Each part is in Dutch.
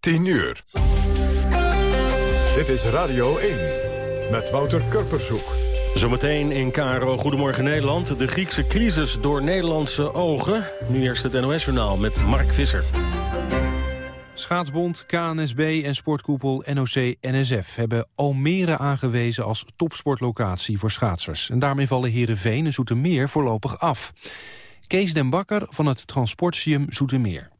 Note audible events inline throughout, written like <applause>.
10 uur. Dit is Radio 1 met Wouter Kurpershoek. Zometeen in Caro Goedemorgen Nederland. De Griekse crisis door Nederlandse ogen. Nu eerst het NOS-journaal met Mark Visser. Schaatsbond, KNSB en sportkoepel NOC-NSF hebben Almere aangewezen als topsportlocatie voor schaatsers. En daarmee vallen Heerenveen en Zoetermeer voorlopig af. Kees den Bakker van het Transportium Zoetermeer.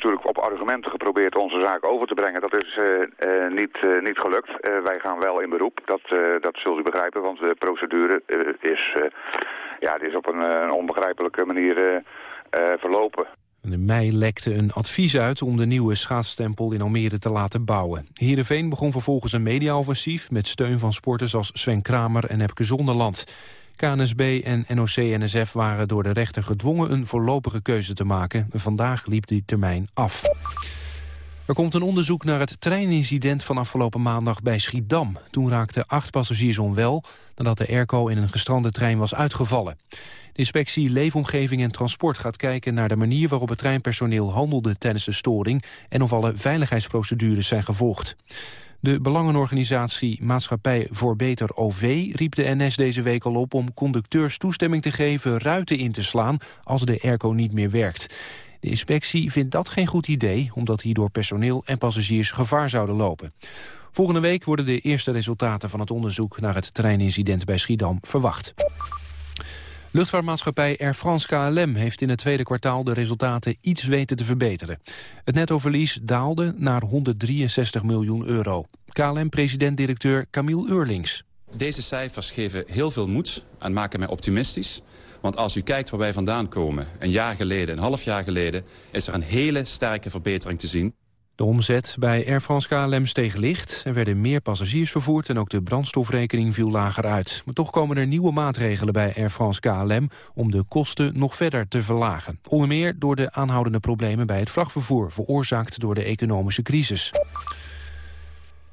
Natuurlijk op argumenten geprobeerd onze zaak over te brengen. Dat is uh, uh, niet, uh, niet gelukt. wij gaan wel in beroep. Dat, dat zult u begrijpen, want de procedure is, ja, die is op een, onbegrijpelijke manier verlopen. In mei lekte een advies uit om de nieuwe schaatsstempel in Almere te laten bouwen. Heerenveen begon vervolgens een mediaoffensief... met steun van sporters als Sven Kramer en Epke Zonderland. KNSB en NOC-NSF waren door de rechter gedwongen een voorlopige keuze te maken. Vandaag liep die termijn af. Er komt een onderzoek naar het treinincident van afgelopen maandag bij Schiedam. Toen raakten acht passagiers onwel nadat de airco in een gestrande trein was uitgevallen. De inspectie Leefomgeving en Transport gaat kijken naar de manier waarop het treinpersoneel handelde tijdens de storing en of alle veiligheidsprocedures zijn gevolgd. De belangenorganisatie Maatschappij voor Beter OV riep de NS deze week al op om conducteurs toestemming te geven ruiten in te slaan als de airco niet meer werkt. De inspectie vindt dat geen goed idee, omdat hierdoor personeel en passagiers gevaar zouden lopen. Volgende week worden de eerste resultaten van het onderzoek naar het treinincident bij Schiedam verwacht. Luchtvaartmaatschappij Air France KLM heeft in het tweede kwartaal de resultaten iets weten te verbeteren. Het nettoverlies daalde naar 163 miljoen euro. KLM-president-directeur Camille Eurlings. Deze cijfers geven heel veel moed en maken mij optimistisch. Want als u kijkt waar wij vandaan komen, een jaar geleden, een half jaar geleden... is er een hele sterke verbetering te zien. De omzet bij Air France KLM steeg licht. Er werden meer passagiers vervoerd en ook de brandstofrekening viel lager uit. Maar toch komen er nieuwe maatregelen bij Air France KLM... om de kosten nog verder te verlagen. Onder meer door de aanhoudende problemen bij het vrachtvervoer... veroorzaakt door de economische crisis.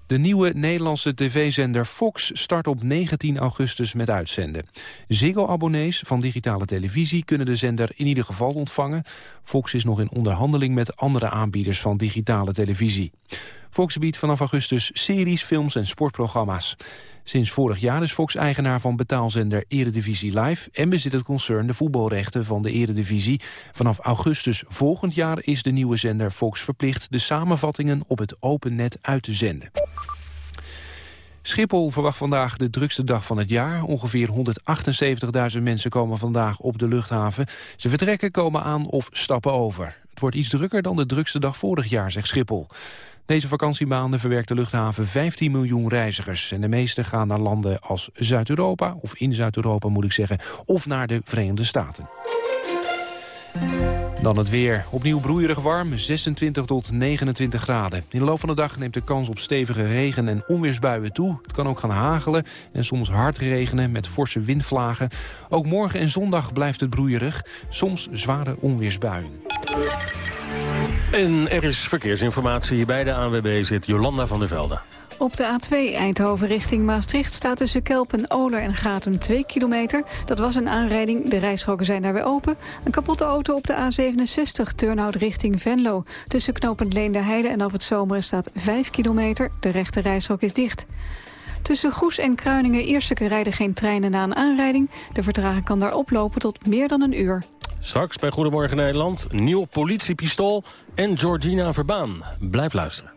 De nieuwe Nederlandse tv-zender Fox start op 19 augustus met uitzenden. Ziggo-abonnees van digitale televisie kunnen de zender in ieder geval ontvangen. Fox is nog in onderhandeling met andere aanbieders van digitale televisie. Fox biedt vanaf augustus series, films en sportprogramma's. Sinds vorig jaar is Fox eigenaar van betaalzender Eredivisie Live... en bezit het concern de voetbalrechten van de Eredivisie. Vanaf augustus volgend jaar is de nieuwe zender Fox verplicht... de samenvattingen op het open net uit te zenden. Schiphol verwacht vandaag de drukste dag van het jaar. Ongeveer 178.000 mensen komen vandaag op de luchthaven. Ze vertrekken, komen aan of stappen over. Het wordt iets drukker dan de drukste dag vorig jaar, zegt Schiphol. Deze vakantiemaanden verwerkt de luchthaven 15 miljoen reizigers. En de meeste gaan naar landen als Zuid-Europa, of in Zuid-Europa moet ik zeggen, of naar de Verenigde Staten. Dan het weer. Opnieuw broeierig warm, 26 tot 29 graden. In de loop van de dag neemt de kans op stevige regen- en onweersbuien toe. Het kan ook gaan hagelen en soms hard regenen met forse windvlagen. Ook morgen en zondag blijft het broeierig. Soms zware onweersbuien. En er is verkeersinformatie. Bij de ANWB zit Jolanda van der Velde. Op de A2 Eindhoven richting Maastricht staat tussen Kelpen, Oler en Gatum 2 kilometer. Dat was een aanrijding, de rijstroken zijn daar weer open. Een kapotte auto op de A67 Turnhout richting Venlo. Tussen knopend Leende en Af het Zomeren staat 5 kilometer. De rechte rijstrook is dicht. Tussen Goes en Kruiningen Ierseke rijden geen treinen na een aanrijding. De vertraging kan daar oplopen tot meer dan een uur. Straks bij Goedemorgen Nederland, nieuw politiepistool en Georgina Verbaan. Blijf luisteren.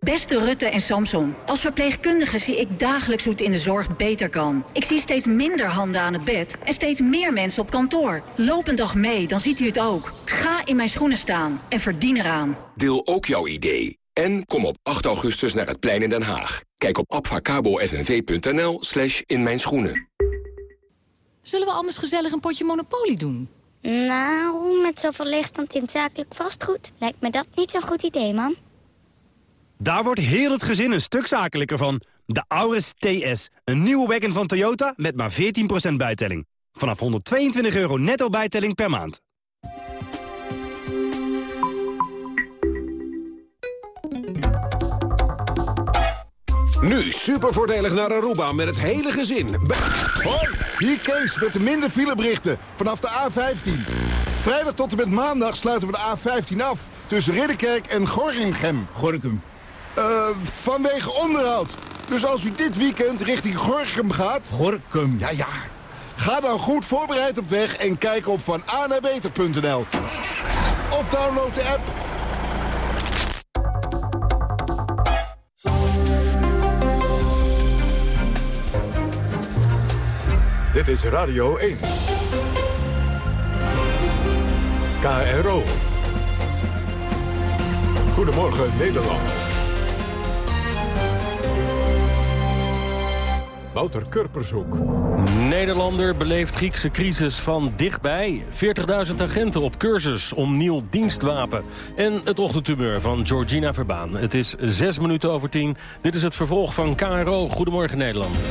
Beste Rutte en Samson, als verpleegkundige zie ik dagelijks hoe het in de zorg beter kan. Ik zie steeds minder handen aan het bed en steeds meer mensen op kantoor. Loop een dag mee, dan ziet u het ook. Ga in mijn schoenen staan en verdien eraan. Deel ook jouw idee. En kom op 8 augustus naar het plein in Den Haag. Kijk op abfacabo.nv.nl slash in mijn schoenen. Zullen we anders gezellig een potje Monopoly doen? Nou, met zoveel leegstand in zakelijk vastgoed lijkt me dat niet zo'n goed idee, man. Daar wordt heel het gezin een stuk zakelijker van. De Auris TS, een nieuwe wagon van Toyota met maar 14% bijtelling. Vanaf 122 euro netto bijtelling per maand. Nu super voordelig naar Aruba met het hele gezin. Hoi, hier Kees met de minder fileberichten vanaf de A15. Vrijdag tot en met maandag sluiten we de A15 af tussen Ridderkerk en Gorinchem. Gorkum. Uh, vanwege onderhoud. Dus als u dit weekend richting Gorkum gaat... Gorkum. Ja, ja. Ga dan goed voorbereid op weg en kijk op vananabeter.nl. Of download de app. Dit is Radio 1. KRO. Goedemorgen Nederland. Wouter Kurpershoek. Nederlander beleeft Griekse crisis van dichtbij. 40.000 agenten op cursus om nieuw dienstwapen. En het ochtendtumeur van Georgina Verbaan. Het is zes minuten over tien. Dit is het vervolg van KRO. Goedemorgen Nederland.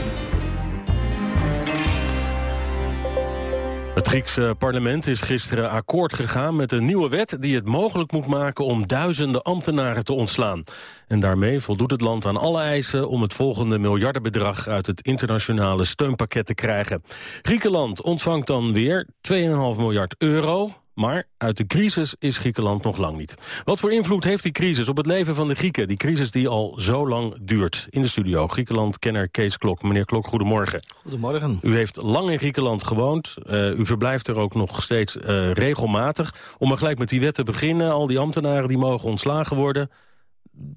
Het Griekse parlement is gisteren akkoord gegaan met een nieuwe wet... die het mogelijk moet maken om duizenden ambtenaren te ontslaan. En daarmee voldoet het land aan alle eisen... om het volgende miljardenbedrag uit het internationale steunpakket te krijgen. Griekenland ontvangt dan weer 2,5 miljard euro... Maar uit de crisis is Griekenland nog lang niet. Wat voor invloed heeft die crisis op het leven van de Grieken? Die crisis die al zo lang duurt. In de studio Griekenland-kenner Kees Klok. Meneer Klok, goedemorgen. Goedemorgen. U heeft lang in Griekenland gewoond. Uh, u verblijft er ook nog steeds uh, regelmatig. Om er gelijk met die wet te beginnen, al die ambtenaren die mogen ontslagen worden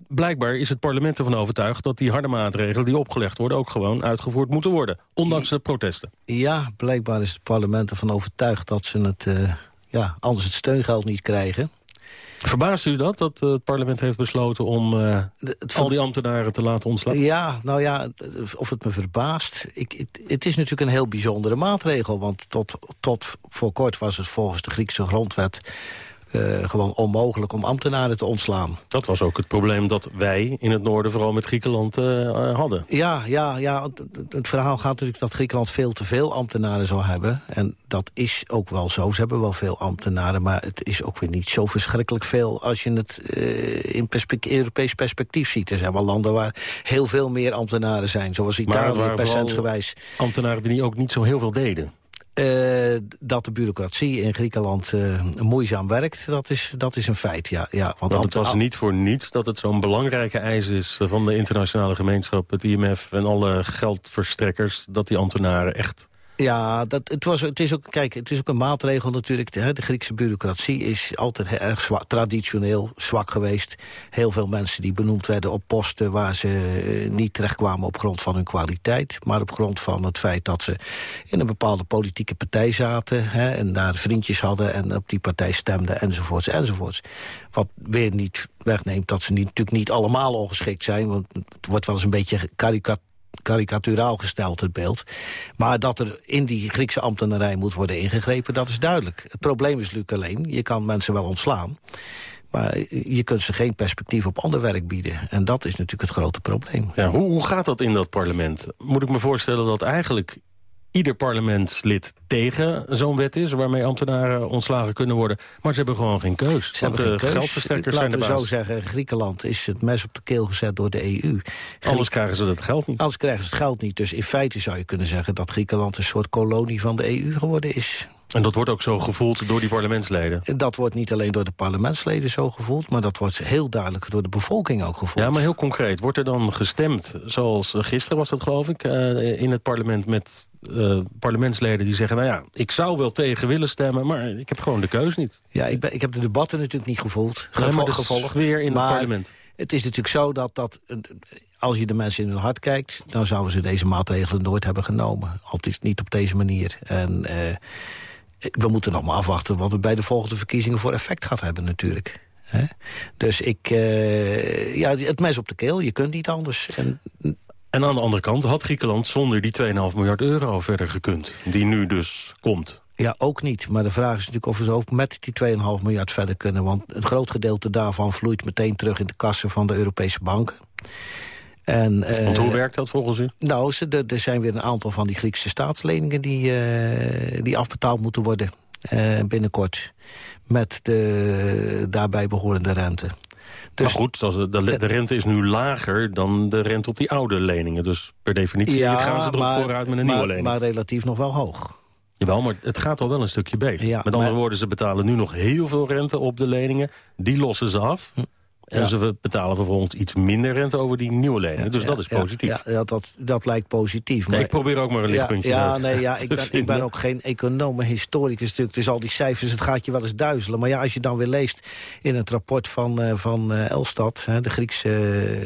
blijkbaar is het parlement ervan overtuigd... dat die harde maatregelen die opgelegd worden... ook gewoon uitgevoerd moeten worden, ondanks de protesten. Ja, blijkbaar is het parlement ervan overtuigd dat ze het... Uh ja, anders het steungeld niet krijgen. Verbaast u dat, dat het parlement heeft besloten om uh, het al die ambtenaren te laten ontslaan? Ja, nou ja, of het me verbaast. Ik, het, het, is natuurlijk een heel bijzondere maatregel. Want tot, tot voor kort was het volgens de Griekse grondwet gewoon onmogelijk om ambtenaren te ontslaan. Dat was ook het probleem dat wij in het noorden vooral met Griekenland uh, hadden. Ja, ja, ja, het verhaal gaat natuurlijk dat Griekenland veel te veel ambtenaren zou hebben. En dat is ook wel zo. Ze hebben wel veel ambtenaren, maar het is ook weer niet zo verschrikkelijk veel... als je het uh, in perspectief, Europees perspectief ziet. Er zijn wel landen waar heel veel meer ambtenaren zijn, zoals Italië, percentsgewijs. ambtenaren die ook niet zo heel veel deden. Uh, dat de bureaucratie in Griekenland uh, moeizaam werkt, dat is, dat is een feit. Ja, ja, want, want het was niet voor niets dat het zo'n belangrijke eis is... van de internationale gemeenschap, het IMF en alle geldverstrekkers... dat die ambtenaren echt ja, dat, het, was, het, is ook, kijk, het is ook een maatregel natuurlijk. De, de Griekse bureaucratie is altijd erg traditioneel zwak geweest. Heel veel mensen die benoemd werden op posten... waar ze eh, niet terechtkwamen op grond van hun kwaliteit... maar op grond van het feit dat ze in een bepaalde politieke partij zaten... Hè, en daar vriendjes hadden en op die partij stemden, enzovoorts, enzovoorts. Wat weer niet wegneemt dat ze niet, natuurlijk niet allemaal ongeschikt zijn... want het wordt wel eens een beetje karikaturaal gesteld, het beeld. Maar dat er in die Griekse ambtenarij moet worden ingegrepen, dat is duidelijk. Het probleem is natuurlijk alleen, je kan mensen wel ontslaan... Maar je kunt ze geen perspectief op ander werk bieden. En dat is natuurlijk het grote probleem. Ja, hoe, hoe gaat dat in dat parlement? Moet ik me voorstellen dat eigenlijk ieder parlementslid tegen zo'n wet is... waarmee ambtenaren ontslagen kunnen worden. Maar ze hebben gewoon geen keus. Ze want de geldverstrekkers zijn de baas. Laten we zo zeggen, Griekenland is het mes op de keel gezet door de EU. Anders krijgen ze dat geld niet. Anders krijgen ze het geld niet. Dus in feite zou je kunnen zeggen dat Griekenland een soort kolonie van de EU geworden is. En dat wordt ook zo gevoeld door die parlementsleden? Dat wordt niet alleen door de parlementsleden zo gevoeld... maar dat wordt heel duidelijk door de bevolking ook gevoeld. Ja, maar heel concreet. Wordt er dan gestemd, zoals gisteren was dat geloof ik... Uh, in het parlement met uh, parlementsleden die zeggen... nou ja, ik zou wel tegen willen stemmen, maar ik heb gewoon de keus niet. Ja, ik, ben, ik heb de debatten natuurlijk niet gevoeld, nee, maar gevolgd. weer in het parlement. Het is natuurlijk zo dat, dat als je de mensen in hun hart kijkt... dan zouden ze deze maatregelen nooit hebben genomen. Altijd niet op deze manier. En... Uh, we moeten nog maar afwachten wat het bij de volgende verkiezingen voor effect gaat hebben natuurlijk. Dus ik, uh, ja, het mes op de keel, je kunt niet anders. En, en aan de andere kant had Griekenland zonder die 2,5 miljard euro verder gekund. Die nu dus komt. Ja, ook niet. Maar de vraag is natuurlijk of we zo ook met die 2,5 miljard verder kunnen. Want een groot gedeelte daarvan vloeit meteen terug in de kassen van de Europese banken. En, Want hoe werkt dat volgens u? Nou, er zijn weer een aantal van die Griekse staatsleningen... die, uh, die afbetaald moeten worden uh, binnenkort. Met de daarbij behorende rente. Dus, maar goed, de, de, rente is nu lager dan de rente op die oude leningen. Dus per definitie ja, gaan ze erop maar, vooruit met een maar, nieuwe lening. Maar relatief nog wel hoog. Jawel, maar het gaat al wel een stukje beter. Ja, met andere woorden, ze betalen nu nog heel veel rente op de leningen. Die lossen ze af. Hm. En ze betalen vervolgens iets minder rente over die nieuwe leningen. dus dat is positief. Ja, dat, dat lijkt positief. Maar, ik probeer ook maar een lichtpuntje ja, nee, ja, ik, <laughs> ben, ik ben ook geen econoom, historicus natuurlijk. Dus al die cijfers, het gaat je wel eens duizelen. Maar ja, als je dan weer leest in het rapport van, uh, van uh, Elstat... Hè, de Griekse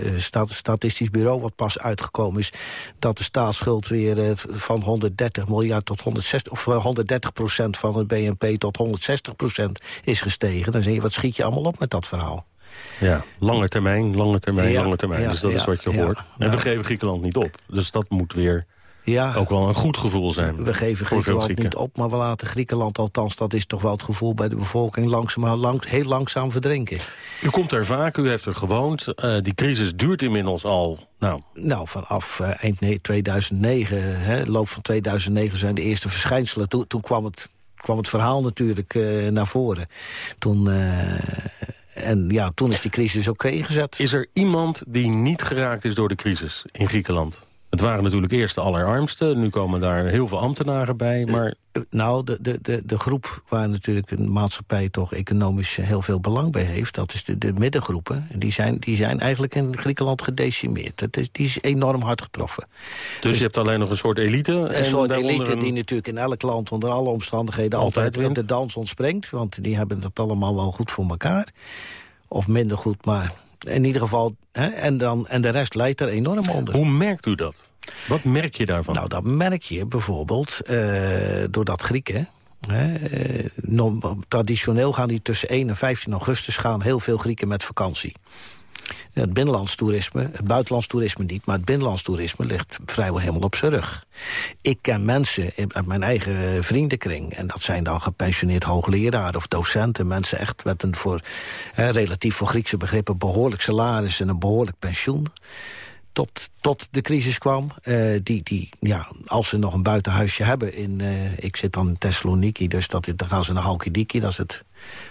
uh, statistisch bureau wat pas uitgekomen is... dat de staatsschuld weer van 130 miljard tot 160... of 130 procent van het BNP tot 160 procent is gestegen. Dan zeg je, wat schiet je allemaal op met dat verhaal? Ja, lange termijn, lange termijn, lange termijn. dus dat is wat je hoort. En we geven Griekenland niet op. Dus dat moet weer ja, ook wel een goed gevoel zijn. We geven Griekenland niet op, maar we laten Griekenland althans... dat is toch wel het gevoel bij de bevolking... langzaam, lang, heel langzaam verdrinken. U komt er vaak, u heeft er gewoond. Uh, die crisis duurt inmiddels al... Nou, nou vanaf uh, eind 2009, hè, loop van 2009 zijn de eerste verschijnselen. Toen, toen kwam, het, kwam het verhaal natuurlijk uh, naar voren. Toen en ja, toen is die crisis ook ingezet. Is er iemand die niet geraakt is door de crisis in Griekenland? Het waren natuurlijk eerst de allerarmsten. Nu komen daar heel veel ambtenaren bij. Maar nou, de, de, de, de groep waar natuurlijk een maatschappij toch economisch heel veel belang bij heeft... dat is de, de middengroepen. Die zijn, die zijn eigenlijk in Griekenland gedecimeerd. Het is, die is enorm hard getroffen. Dus, dus je hebt alleen nog een soort elite? Een soort elite die natuurlijk in elk land onder alle omstandigheden... altijd, altijd in de dans ontspringt. Want die hebben dat allemaal wel goed voor elkaar. Of minder goed, maar in ieder geval... Hè, en, dan, en de rest leidt er enorm onder. Hoe merkt u dat? Wat merk je daarvan? Nou, dat merk je bijvoorbeeld uh, doordat Grieken... Hè, uh, traditioneel gaan die tussen 1 en 15 augustus... gaan heel veel Grieken met vakantie. Het binnenlands toerisme, het buitenlands toerisme niet... maar het binnenlands toerisme ligt vrijwel helemaal op zijn rug. Ik ken mensen uit mijn eigen vriendenkring... en dat zijn dan gepensioneerd hoogleraren of docenten... mensen echt met een voor, relatief voor Griekse begrippen... behoorlijk salaris en een behoorlijk pensioen tot, tot de crisis kwam. Uh, die, die, ja, als ze nog een buitenhuisje hebben. In, uh, ik zit dan in Thessaloniki, dus dat dan gaan ze naar Halkidiki. Dat is het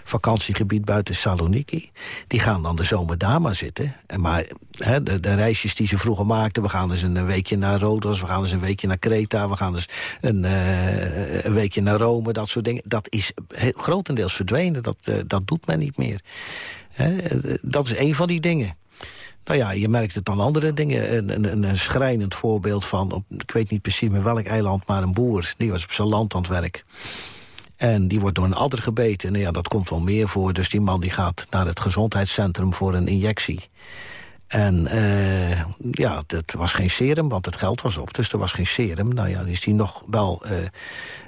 vakantiegebied buiten Saloniki. Die gaan dan de zomer daar maar zitten. En maar de, de, reisjes die ze vroeger maakten... we gaan dus een weekje naar Rodos, we gaan dus een weekje naar Kreta... we gaan dus een, uh, een weekje naar Rome, dat soort dingen. Dat is grotendeels verdwenen, dat, dat doet men niet meer. Dat is een van die dingen. Nou ja, je merkt het dan andere dingen. Een, een, een schrijnend voorbeeld van, op, ik weet niet precies met welk eiland... maar een boer, die was op zijn land aan het werk. En die wordt door een adder gebeten. En ja, dat komt wel meer voor. Dus die man die gaat naar het gezondheidscentrum voor een injectie. En uh, ja, het was geen serum, want het geld was op. Dus er was geen serum. Nou ja, dan is hij nog wel uh,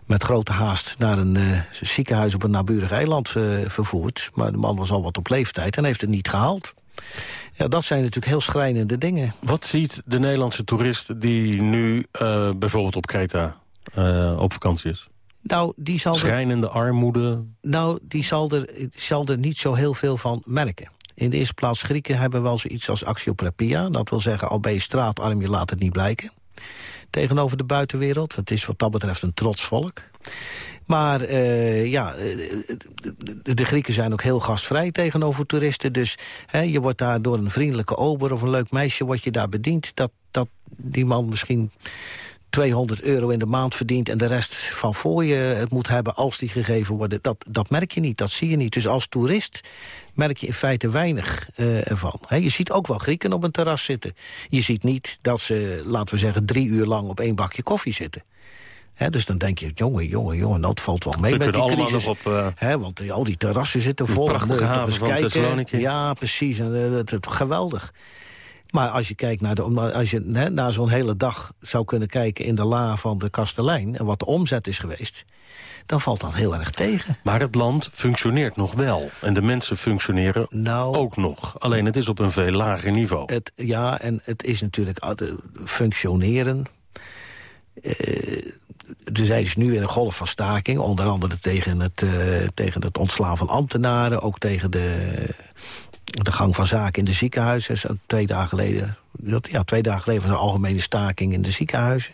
met grote haast naar een uh, ziekenhuis op een naburig eiland vervoerd. Maar de man was al wat op leeftijd en heeft het niet gehaald. Ja, dat zijn natuurlijk heel schrijnende dingen. Wat ziet de Nederlandse toerist die nu uh, bijvoorbeeld op Kreta uh, op vakantie is? Nou, die zal Schrijnende armoede? Nou, die zal er, zal er niet zo heel veel van merken. In de eerste plaats, Grieken hebben wel zoiets als axiopropia. Dat wil zeggen, al ben je straatarm, je laat het niet blijken. Tegenover de buitenwereld. Het is wat dat betreft een trots volk. Maar uh, ja, eh, de Grieken zijn ook heel gastvrij tegenover toeristen. Dus hè, je wordt daar door een vriendelijke ober of een leuk meisje... wordt je daar bediend. Dat, dat die man misschien 200 euro in de maand verdient... en de rest van voor je het moet hebben als die gegeven worden... dat, dat merk je niet, dat zie je niet. Dus als toerist merk je in feite weinig uh, ervan. je ziet ook wel Grieken op een terras zitten. Je ziet niet dat ze, laten we zeggen, drie uur lang op één bakje koffie zitten dus dan denk je, jongen, jongen, jongen, dat valt wel mee met die crisis. Op, uh, want al die terrassen zitten vol. Prachtige haven van kijken. Ja, precies. En, het, het, geweldig. Maar als je kijkt naar, de, als je hè, na zo'n hele dag zou kunnen kijken in de la van de kastelein... en wat de omzet is geweest, dan valt dat heel erg tegen. Maar het land functioneert nog wel. En de mensen functioneren nou, ook nog. Alleen het is op een veel lager niveau. Het, ja, en het is natuurlijk functioneren... Uh, er zijn dus nu weer een golf van staking. Onder andere tegen het, uh, tegen het ontslaan van ambtenaren. Ook tegen de, de gang van zaken in de ziekenhuizen. Twee dagen geleden, ja, twee dagen geleden was een algemene staking in de ziekenhuizen.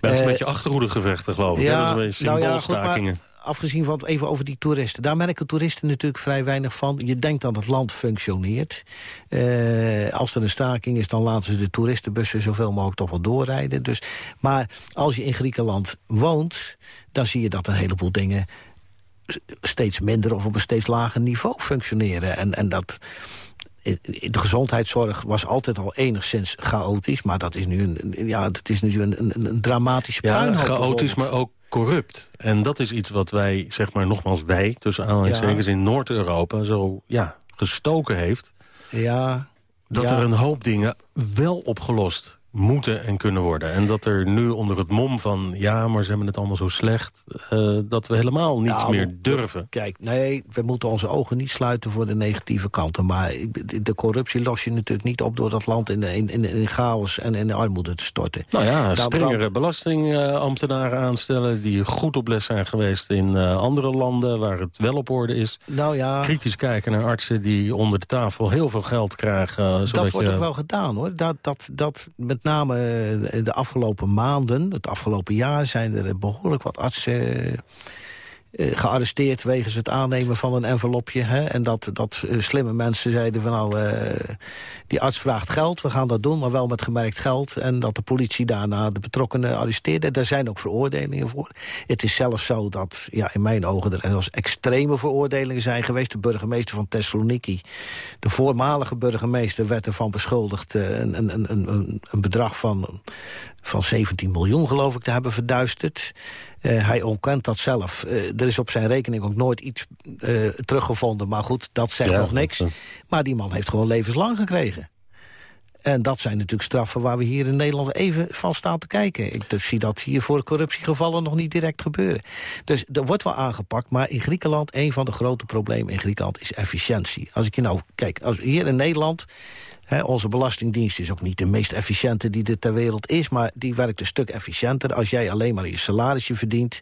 Dat is een beetje achterhoedegevechten, geloof ik. Ja, Dat is een beetje symboolstakingen. Nou ja, afgezien van even over die toeristen. Daar merken toeristen natuurlijk vrij weinig van. Je denkt dat het land functioneert. Uh, als er een staking is, dan laten ze de toeristenbussen zoveel mogelijk toch wel doorrijden. Dus, maar als je in Griekenland woont, dan zie je dat een heleboel dingen steeds minder of op een steeds lager niveau functioneren. En, en dat de gezondheidszorg was altijd al enigszins chaotisch. Maar dat is nu een, ja, het is nu een, een, een dramatische puinhoop. Ja, chaotisch, maar ook corrupt. En dat is iets wat wij, zeg maar nogmaals wij... tussen aanhalingstekens ja. in Noord-Europa zo ja, gestoken heeft. Ja, dat er een hoop dingen wel opgelost moeten en kunnen worden. En dat er nu onder het mom van... ja, maar ze hebben het allemaal zo slecht... Uh, dat we helemaal niets nou, meer durven. Kijk, nee, we moeten onze ogen niet sluiten voor de negatieve kanten. Maar de corruptie los je natuurlijk niet op... door dat land in, in, in, chaos en in de armoede te storten. Nou ja, strengere belastingambtenaren aanstellen... die goed op les zijn geweest in uh, andere landen... waar het wel op orde is. Nou ja. Kritisch kijken naar artsen die onder de tafel heel veel geld krijgen. Uh, dat wordt ook wel gedaan, hoor. Dat, dat, dat met met name eh, de afgelopen maanden, het afgelopen jaar... zijn er behoorlijk wat artsen gearresteerd wegens het aannemen van een envelopje. Hè? En dat, dat uh, slimme mensen zeiden van nou, uh, die arts vraagt geld, we gaan dat doen, maar wel met gemerkt geld. En dat de politie daarna de betrokkenen arresteerde. Daar zijn ook veroordelingen voor. Het is zelfs zo dat, ja, in mijn ogen, er als extreme veroordelingen zijn geweest. De burgemeester van Thessaloniki, de voormalige burgemeester, werd ervan beschuldigd een, een, een, een bedrag van, van 17 miljoen, geloof ik, te hebben verduisterd. Uh, hij ontkent dat zelf. Uh, er is op zijn rekening ook nooit iets uh, teruggevonden. Maar goed, dat zegt ja, nog niks. Maar die man heeft gewoon levenslang gekregen. En dat zijn natuurlijk straffen waar we hier in Nederland even van staan te kijken. Ik zie dat hier voor corruptiegevallen nog niet direct gebeuren. Dus er wordt wel aangepakt, maar in Griekenland... een van de grote problemen in Griekenland is efficiëntie. Als ik je nou, kijk, als hier in Nederland onze belastingdienst is ook niet de meest efficiënte die er ter wereld is... maar die werkt een stuk efficiënter. Als jij alleen maar je salarisje verdient...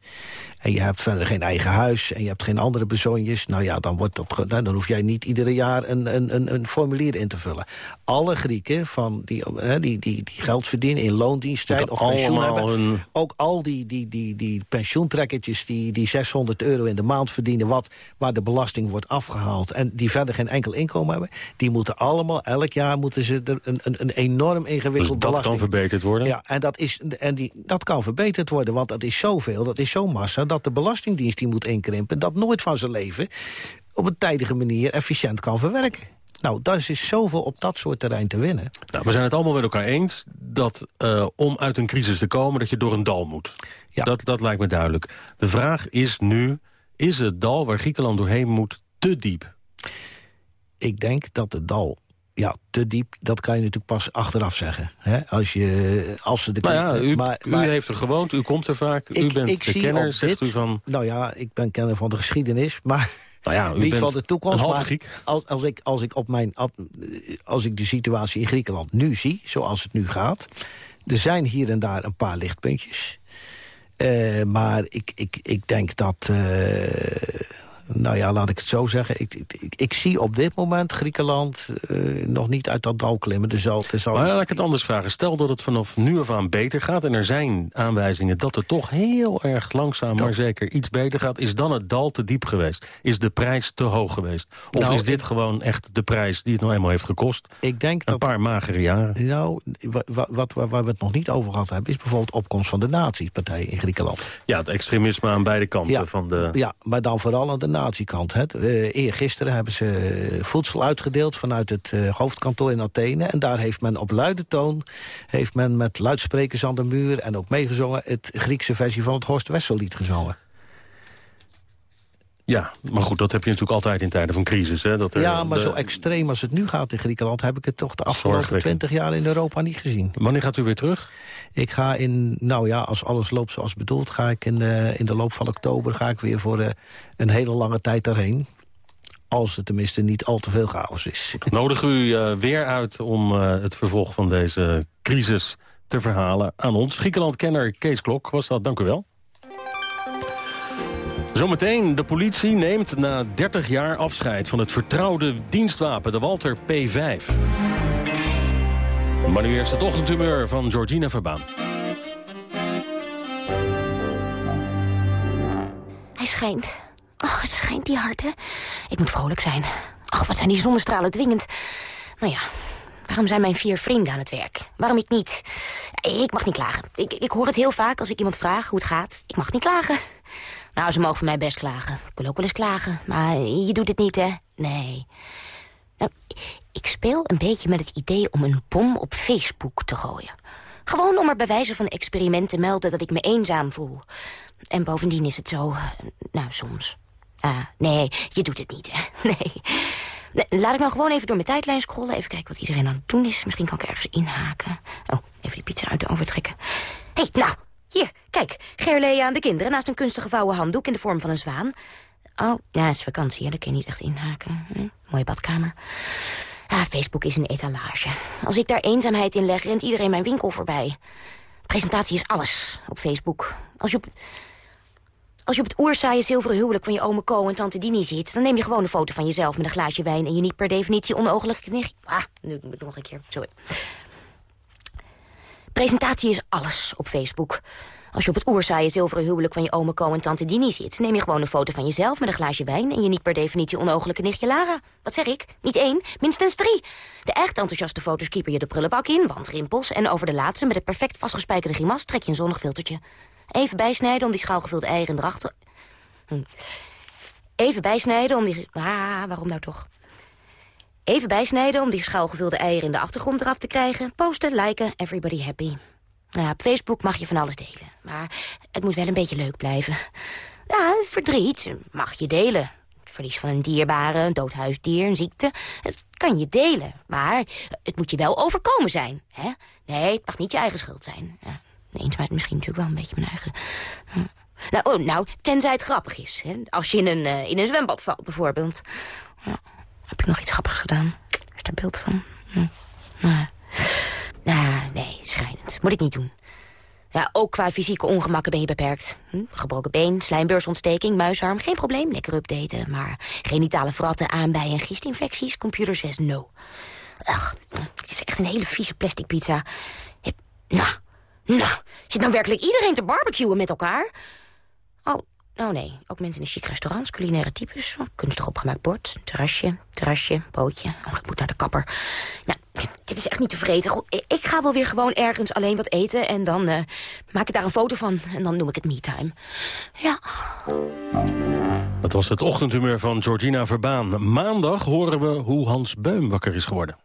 en je hebt verder geen eigen huis en je hebt geen andere bezonjes... nou ja, dan, wordt dat, dan hoef jij niet iedere jaar een, een, een, formulier in te vullen. Alle Grieken van die, die, die, die geld verdienen in loondienst zijn of pensioen hebben... ook al die, die, die, die pensioentrekkertjes die, die 600 euro in de maand verdienen... Wat, waar de belasting wordt afgehaald en die verder geen enkel inkomen hebben... die moeten allemaal elk jaar moeten ze er een, een, een enorm ingewikkeld dus dat kan verbeterd worden? Ja, en, dat, is, en die, dat kan verbeterd worden, want dat is zoveel, dat is zo'n massa... dat de Belastingdienst die moet inkrimpen, dat nooit van zijn leven... op een tijdige manier efficiënt kan verwerken. Nou, daar is zoveel op dat soort terrein te winnen. Nou, we zijn het allemaal met elkaar eens dat uh, om uit een crisis te komen... dat je door een dal moet. Ja. Dat, dat lijkt me duidelijk. De vraag is nu, is het dal waar Griekenland doorheen moet te diep? Ik denk dat het dal ja, te diep, dat kan je natuurlijk pas achteraf zeggen. Hè? Als, je, als ze de nou ja, u, maar, u heeft er gewoond, u komt er vaak, u bent ik de kenner, zegt u van... Nou ja, ik ben kenner van de geschiedenis, maar... <laughs> Nou ja, niet van de toekomst, maar als, als, ik, als, ik op mijn, als ik de situatie in Griekenland nu zie, zoals het nu gaat... er zijn hier en daar een paar lichtpuntjes. Uh, maar ik, ik, ik denk dat... Uh, nou ja, laat ik het zo zeggen. Ik, ik, ik zie op dit moment Griekenland uh, nog niet uit dat dal klimmen. Dus zal, zal... Maar laat ik het anders vragen. Stel dat het vanaf nu af aan beter gaat... en er zijn aanwijzingen dat het toch heel erg langzaam... maar zeker iets beter gaat. Is dan het dal te diep geweest? Is de prijs te hoog geweest? Of nou, is dit gewoon echt de prijs die het nou eenmaal heeft gekost? Ik denk Een paar magere jaren. Nou, wat, wat, waar we het nog niet over gehad hebben... is bijvoorbeeld opkomst van de nazi-partij in Griekenland. Ja, het extremisme aan beide kanten. van de... ja maar dan vooral aan de nazi-kant. Uh, eergisteren hebben ze voedsel uitgedeeld vanuit het uh, hoofdkantoor in Athene. En daar heeft men op luide toon, heeft men met luidsprekers aan de muur... en ook meegezongen het Griekse versie van het Horst Wessel-lied gezongen. Ja, maar goed, dat heb je natuurlijk altijd in tijden van crisis. Hè? Dat er, ja, maar zo extreem als het nu gaat in Griekenland... heb ik het toch de afgelopen twintig jaar in Europa niet gezien. Wanneer gaat u weer terug? Ik ga in, nou ja, als alles loopt zoals bedoeld... ga ik in, de, in de loop van oktober ga ik weer voor uh, een hele lange tijd daarheen. Als het tenminste niet al te veel chaos is. Nodig u uh, weer uit om uh, het vervolg van deze crisis te verhalen aan ons. Griekenland-kenner Kees Klok was dat, dank u wel. Zometeen, de politie neemt na 30 jaar afscheid van het vertrouwde dienstwapen, de Walter P5. Maar nu eerst het ochtendhumeur van Georgina Verbaan. Hij schijnt. Oh, het schijnt die hard, hè? Ik moet vrolijk zijn. Och, wat zijn die zonnestralen dwingend. Nou ja, waarom zijn mijn vier vrienden aan het werk? Waarom ik niet? Ik mag niet klagen. Ik, ik hoor het heel vaak als ik iemand vraag hoe het gaat. Ik mag niet klagen. Nou, ze mogen van mij best klagen. Ik wil ook wel eens klagen. Maar je doet het niet, hè? Nee. Nou, ik speel een beetje met het idee om een bom op Facebook te gooien. Gewoon om er bij wijze van experiment te melden dat ik me eenzaam voel. En bovendien is het zo... Nou, soms. Ah, nee, je doet het niet, hè? <laughs> Nee. Laat ik nou gewoon even door mijn tijdlijn scrollen. Even kijken wat iedereen aan het doen is. Misschien kan ik ergens inhaken. Oh, even die pizza uit de oven trekken. Hé, hey, nou, kijk. Gerlea aan de kinderen naast een kunstig gevouwen handdoek in de vorm van een zwaan. Oh, ja, het is vakantie, daar kun je niet echt inhaken. Mooie badkamer. Ah, Facebook is een etalage. Als ik daar eenzaamheid in leg, rent iedereen mijn winkel voorbij. Presentatie is alles op Facebook. Als je op, als je op het oerzaaie zilveren huwelijk van je ome Co en tante Dini ziet... dan neem je gewoon een foto van jezelf met een glaasje wijn... en je niet per definitie onooglijke nicht. Ah, nu nog een keer, sorry. Presentatie is alles op Facebook. Als je op het oerzaaie zilveren huwelijk van je Co en tante Dini zit... neem je gewoon een foto van jezelf met een glaasje wijn... en je niet per definitie onooglijke nichtje Lara. Wat zeg ik? Niet één, minstens drie. De echt enthousiaste foto's kieper je de prullenbak in, wandrimpels... en over de laatste met het perfect vastgespijkerde grimas trek je een zonnig filtertje. Even bijsnijden om die schaalgevulde eieren erachter... Hm. Even bijsnijden om die... Ah, waarom nou toch? Even bijsnijden om die schaalgevulde eieren in de achtergrond eraf te krijgen. Posten, liken, everybody happy. Ja, op Facebook mag je van alles delen. Maar het moet wel een beetje leuk blijven. Ja, verdriet mag je delen. Het verlies van een dierbare, een dood huisdier, een ziekte. Het kan je delen, maar het moet je wel overkomen zijn. Hè? Nee, het mag niet je eigen schuld zijn. Ja, eenzaamheid misschien natuurlijk wel een beetje mijn eigen... Nou, oh, nou, tenzij het grappig is. Hè? Als je in een, uh, in een zwembad valt, bijvoorbeeld. Ja, heb ik nog iets grappigs gedaan? Is daar beeld van? Hm. Nou, nou, nee, schrijnend. Moet ik niet doen. Ja, ook qua fysieke ongemakken ben je beperkt. Hm? Gebroken been, slijmbeursontsteking, muisarm, geen probleem. Lekker updaten, maar genitale verratten, aanbijen en giestinfecties. Computer says no. Ach, het is echt een hele vieze plastic pizza. Nou, nou, zit nou werkelijk iedereen te barbecuen met elkaar? Oh, oh nee, ook mensen in chic restaurants, culinaire types. Oh, kunstig opgemaakt bord, terrasje, terrasje, bootje. Oh, ik moet naar de kapper. Nou, <sniffs> dit is echt niet tevreden. Ik ga wel weer gewoon ergens alleen wat eten... en dan uh, maak ik daar een foto van en dan noem ik het me-time. Ja. Dat was het ochtendhumeur van Georgina Verbaan. Maandag horen we hoe Hans Beum wakker is geworden.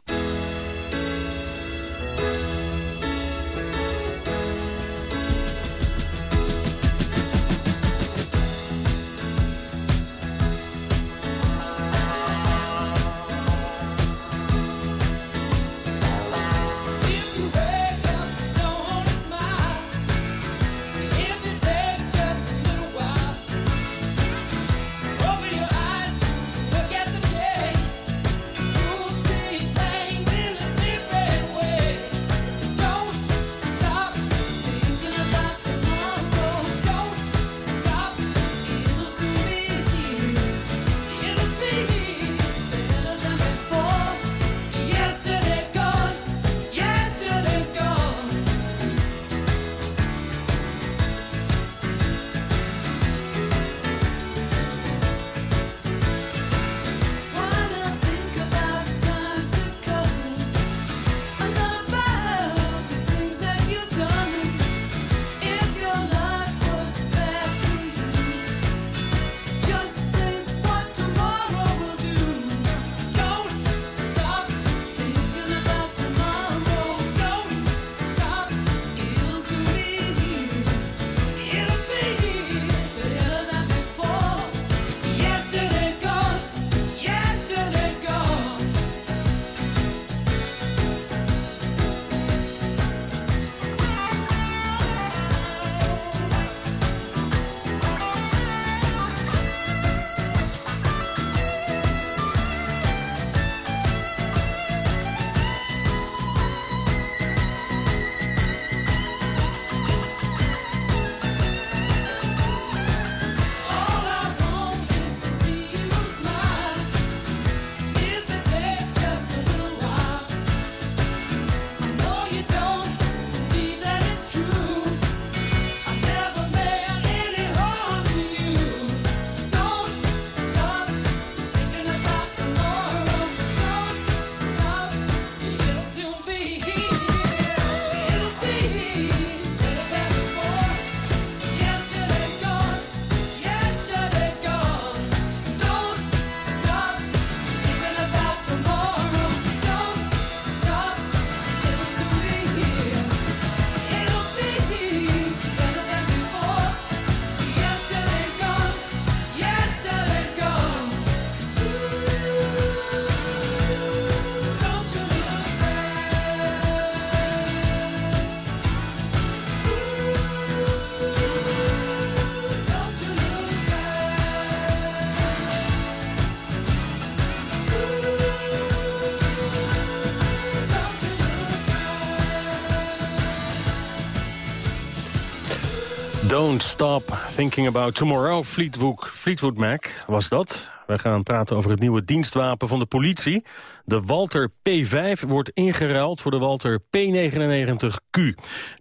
Stop Thinking About Tomorrow. Fleetwood, Fleetwood Mac was dat. Wij gaan praten over het nieuwe dienstwapen van de politie. De Walter P5 wordt ingeruild voor de Walter P99Q.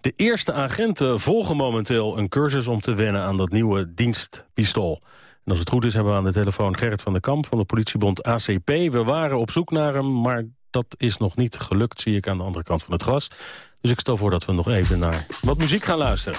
De eerste agenten volgen momenteel een cursus om te wennen aan dat nieuwe dienstpistool. En als het goed is hebben we aan de telefoon Gerrit van der Kamp van de politiebond ACP. We waren op zoek naar hem, maar dat is nog niet gelukt, zie ik aan de andere kant van het gras. Dus ik stel voor dat we nog even naar wat muziek gaan luisteren.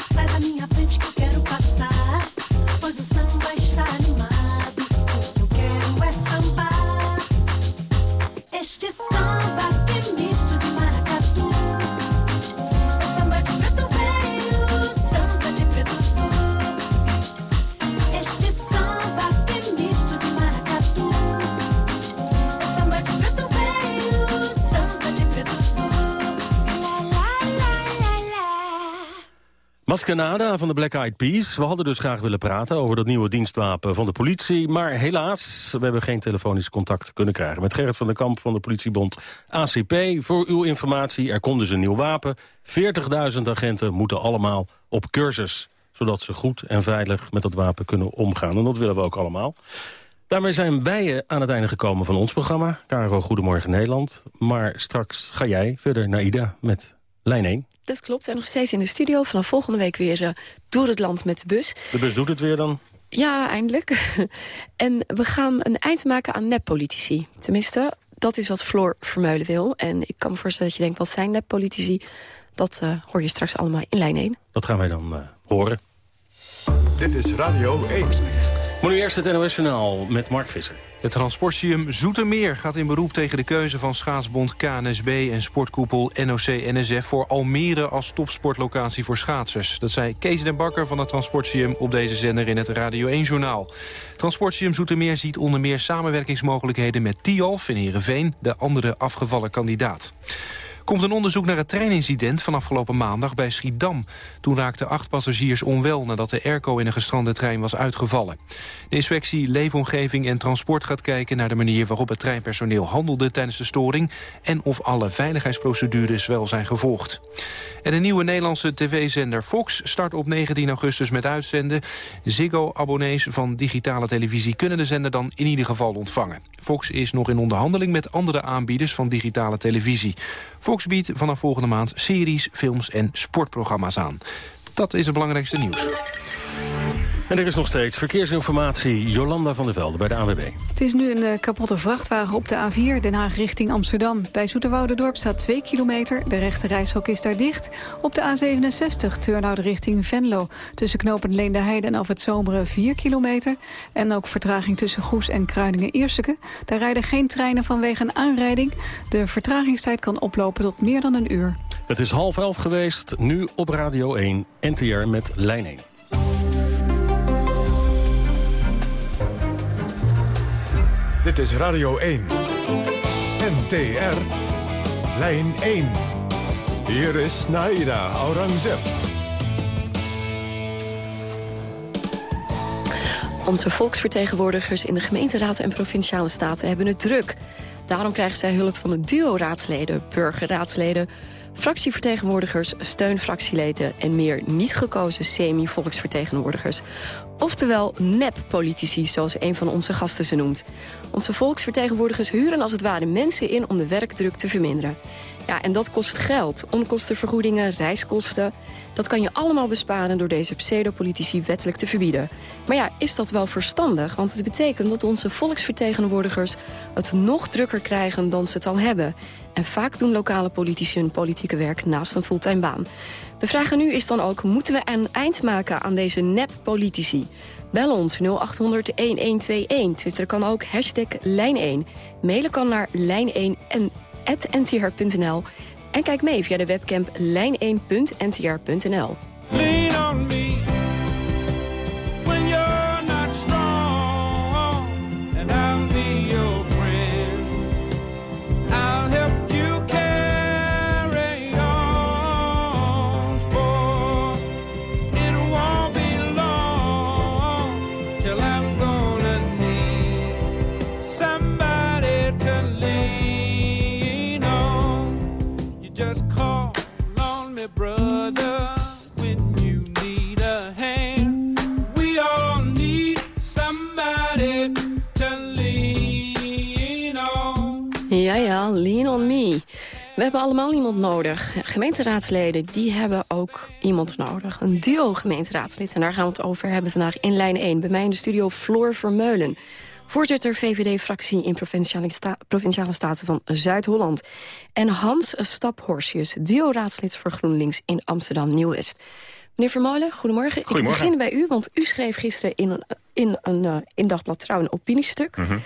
Mascanada van de Black Eyed Peas. We hadden dus graag willen praten over dat nieuwe dienstwapen van de politie. Maar helaas, we hebben geen telefonisch contact kunnen krijgen. Met Gerrit van der Kamp van de politiebond ACP. Voor uw informatie, er komt dus een nieuw wapen. 40.000 agenten moeten allemaal op cursus. Zodat ze goed en veilig met dat wapen kunnen omgaan. En dat willen we ook allemaal. Daarmee zijn wij aan het einde gekomen van ons programma. Caro, Goedemorgen Nederland. Maar straks ga jij verder naar Ida met lijn 1. Dat klopt. En nog steeds in de studio. Vanaf volgende week weer eh, door het land met de bus. De bus doet het weer dan? Ja, eindelijk. <laughs> en we gaan een eind maken aan neppolitici. Tenminste, dat is wat Floor Vermeulen wil. En ik kan me voorstellen dat je denkt, wat zijn neppolitici? Dat eh, hoor je straks allemaal in lijn 1. Dat gaan wij dan eh, horen. Dit is Radio 1. Maar nu eerst het NOS-journaal met Mark Visser. Het transportium Zoetermeer gaat in beroep tegen de keuze van schaatsbond KNSB en sportkoepel NOC-NSF voor Almere als topsportlocatie voor schaatsers. Dat zei Kees den Bakker van het transportium op deze zender in het Radio 1-journaal. Transportium Zoetermeer ziet onder meer samenwerkingsmogelijkheden met Tialf in Heerenveen, de andere afgevallen kandidaat. Komt een onderzoek naar het treinincident van afgelopen maandag bij Schiedam. Toen raakten acht passagiers onwel nadat de airco in een gestrande trein was uitgevallen. De inspectie Leefomgeving en Transport gaat kijken naar de manier waarop het treinpersoneel handelde tijdens de storing en of alle veiligheidsprocedures wel zijn gevolgd. En de nieuwe Nederlandse tv-zender Fox start op 19 augustus met uitzenden. Ziggo-abonnees van digitale televisie kunnen de zender dan in ieder geval ontvangen. Fox is nog in onderhandeling met andere aanbieders van digitale televisie. Fox biedt vanaf volgende maand series, films en sportprogramma's aan. Dat is het belangrijkste nieuws. En er is nog steeds verkeersinformatie. Jolanda van der Velde bij de AWB. Het is nu een eh, kapotte vrachtwagen op de A4 Den Haag richting Amsterdam. Bij Zoeterwoudendorp staat 2 kilometer. De rechte reishok is daar dicht. Op de A67 Turnhout richting Venlo. Tussen knopen Leende Heide en Af het Zomeren 4 kilometer. En ook vertraging tussen Goes en Kruiningen-Ierseke. Daar rijden geen treinen vanwege een aanrijding. De vertragingstijd kan oplopen tot meer dan een uur. Het is half elf geweest, nu op Radio 1, NTR met Lijn 1. Dit is Radio 1. NTR. Lijn 1. Hier is Naida Aurangzeb. Onze volksvertegenwoordigers in de gemeenteraad en provinciale staten hebben het druk. Daarom krijgen zij hulp van de duo-raadsleden, burgerraadsleden... fractievertegenwoordigers, steunfractieleden... en meer niet gekozen semi-volksvertegenwoordigers. Oftewel nep-politici, zoals een van onze gasten ze noemt. Onze volksvertegenwoordigers huren als het ware mensen in... om de werkdruk te verminderen. Ja, en dat kost geld. Onkostenvergoedingen, reiskosten. Dat kan je allemaal besparen door deze pseudopolitici wettelijk te verbieden. Maar ja, is dat wel verstandig? Want het betekent dat onze volksvertegenwoordigers het nog drukker krijgen dan ze het al hebben. En vaak doen lokale politici hun politieke werk naast een fulltime baan. De vraag nu is dan ook, moeten we een eind maken aan deze nep-politici? Bel ons 0800-1121. Twitter kan ook hashtag lijn1. Mailen kan naar lijn1 en. En kijk mee via de webcam lijn1.ntr.nl. Lean on me We hebben allemaal iemand nodig. Gemeenteraadsleden, die hebben ook iemand nodig. Een duo gemeenteraadslid. En daar gaan we het over hebben vandaag in lijn 1. Bij mij in de studio Floor Vermeulen. Voorzitter VVD-fractie in Provinciale, Sta Provinciale Staten van Zuid-Holland. En Hans Staphorsjes, duo-raadslid voor GroenLinks in Amsterdam Nieuw-West. Meneer Vermeulen, goedemorgen. Goedemorgen. Ik begin bij u, want u schreef gisteren in een, in een eh, in Dagblad Trouw een opiniestuk. Mhm.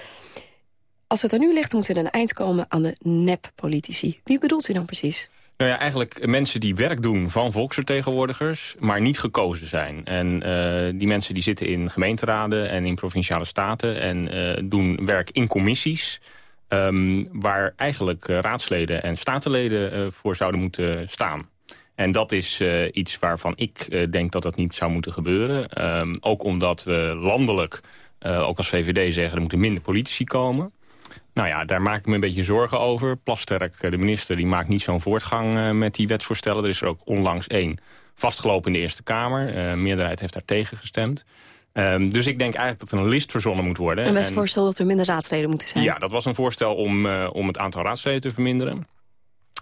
Als het aan u ligt, moet er een eind komen aan de nep-politici. Wie bedoelt u dan precies? Nou ja, eigenlijk mensen die werk doen van volksvertegenwoordigers... maar niet gekozen zijn. En eh, die mensen die zitten in gemeenteraden en in provinciale staten... en eh, doen werk in commissies... ehm, waar eigenlijk eh, raadsleden en statenleden voor zouden moeten staan. En dat is iets waarvan ik denk dat dat niet zou moeten gebeuren. Ehm, ook omdat we landelijk, ook als VVD zeggen... er moeten minder politici komen... Nou ja, daar maak ik me een beetje zorgen over. Plasterk, eh, de minister, die maakt niet zo'n voortgang eh, met die wetsvoorstellen. Er is er ook onlangs één vastgelopen in de Eerste Kamer. De meerderheid heeft daar tegen gestemd. Ehm, dus ik denk eigenlijk dat er een list verzonnen moet worden. Een En- wetsvoorstel dat er minder raadsleden moeten zijn. ja, dat was een voorstel om, om het aantal raadsleden te verminderen.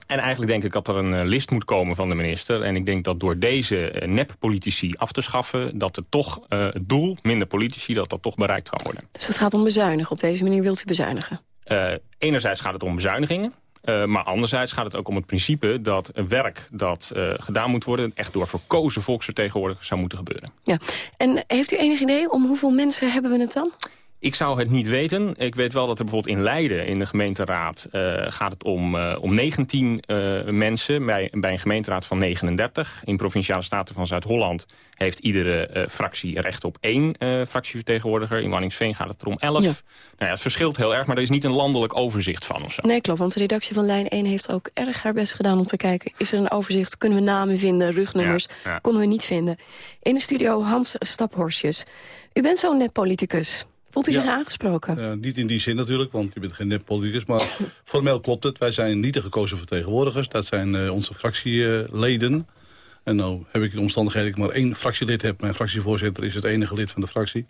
En eigenlijk denk ik dat er een list moet komen van de minister. En ik denk dat door deze eh, nep-politici af te schaffen... dat het toch het doel, minder politici, dat dat toch bereikt kan worden. Dus het gaat om bezuinigen. Op deze manier wilt u bezuinigen. Eh, enerzijds gaat het om bezuinigingen. eh, maar anderzijds gaat het ook om het principe dat werk dat eh, gedaan moet worden... echt door verkozen volksvertegenwoordigers zou moeten gebeuren. Ja. En heeft u enig idee om hoeveel mensen hebben we het dan? Ik zou het niet weten. Ik weet wel dat er bijvoorbeeld in Leiden, in de gemeenteraad... Uh, gaat het om, uh, om 19 uh, mensen bij, bij een gemeenteraad van 39. In Provinciale Staten van Zuid-Holland heeft iedere fractie recht op één fractievertegenwoordiger. In Wanningsveen gaat het er om 11. Nou ja, het verschilt heel erg, maar er is niet een landelijk overzicht van. Of zo. Nee, klopt, want de redactie van Lijn 1 heeft ook erg haar best gedaan om te kijken... is er een overzicht, kunnen we namen vinden, rugnummers, ja, ja. konden we niet vinden. In de studio Hans Staphorstjes. U bent zo'n net politicus. Voelt u zich aangesproken? Uh, niet in die zin natuurlijk, want je bent geen neppoliticus. Maar <laughs> formeel klopt het. Wij zijn niet de gekozen vertegenwoordigers. Dat zijn uh, onze fractieleden. En nou heb ik de omstandigheden dat ik maar één fractielid heb. Mijn fractievoorzitter is het enige lid van de fractie.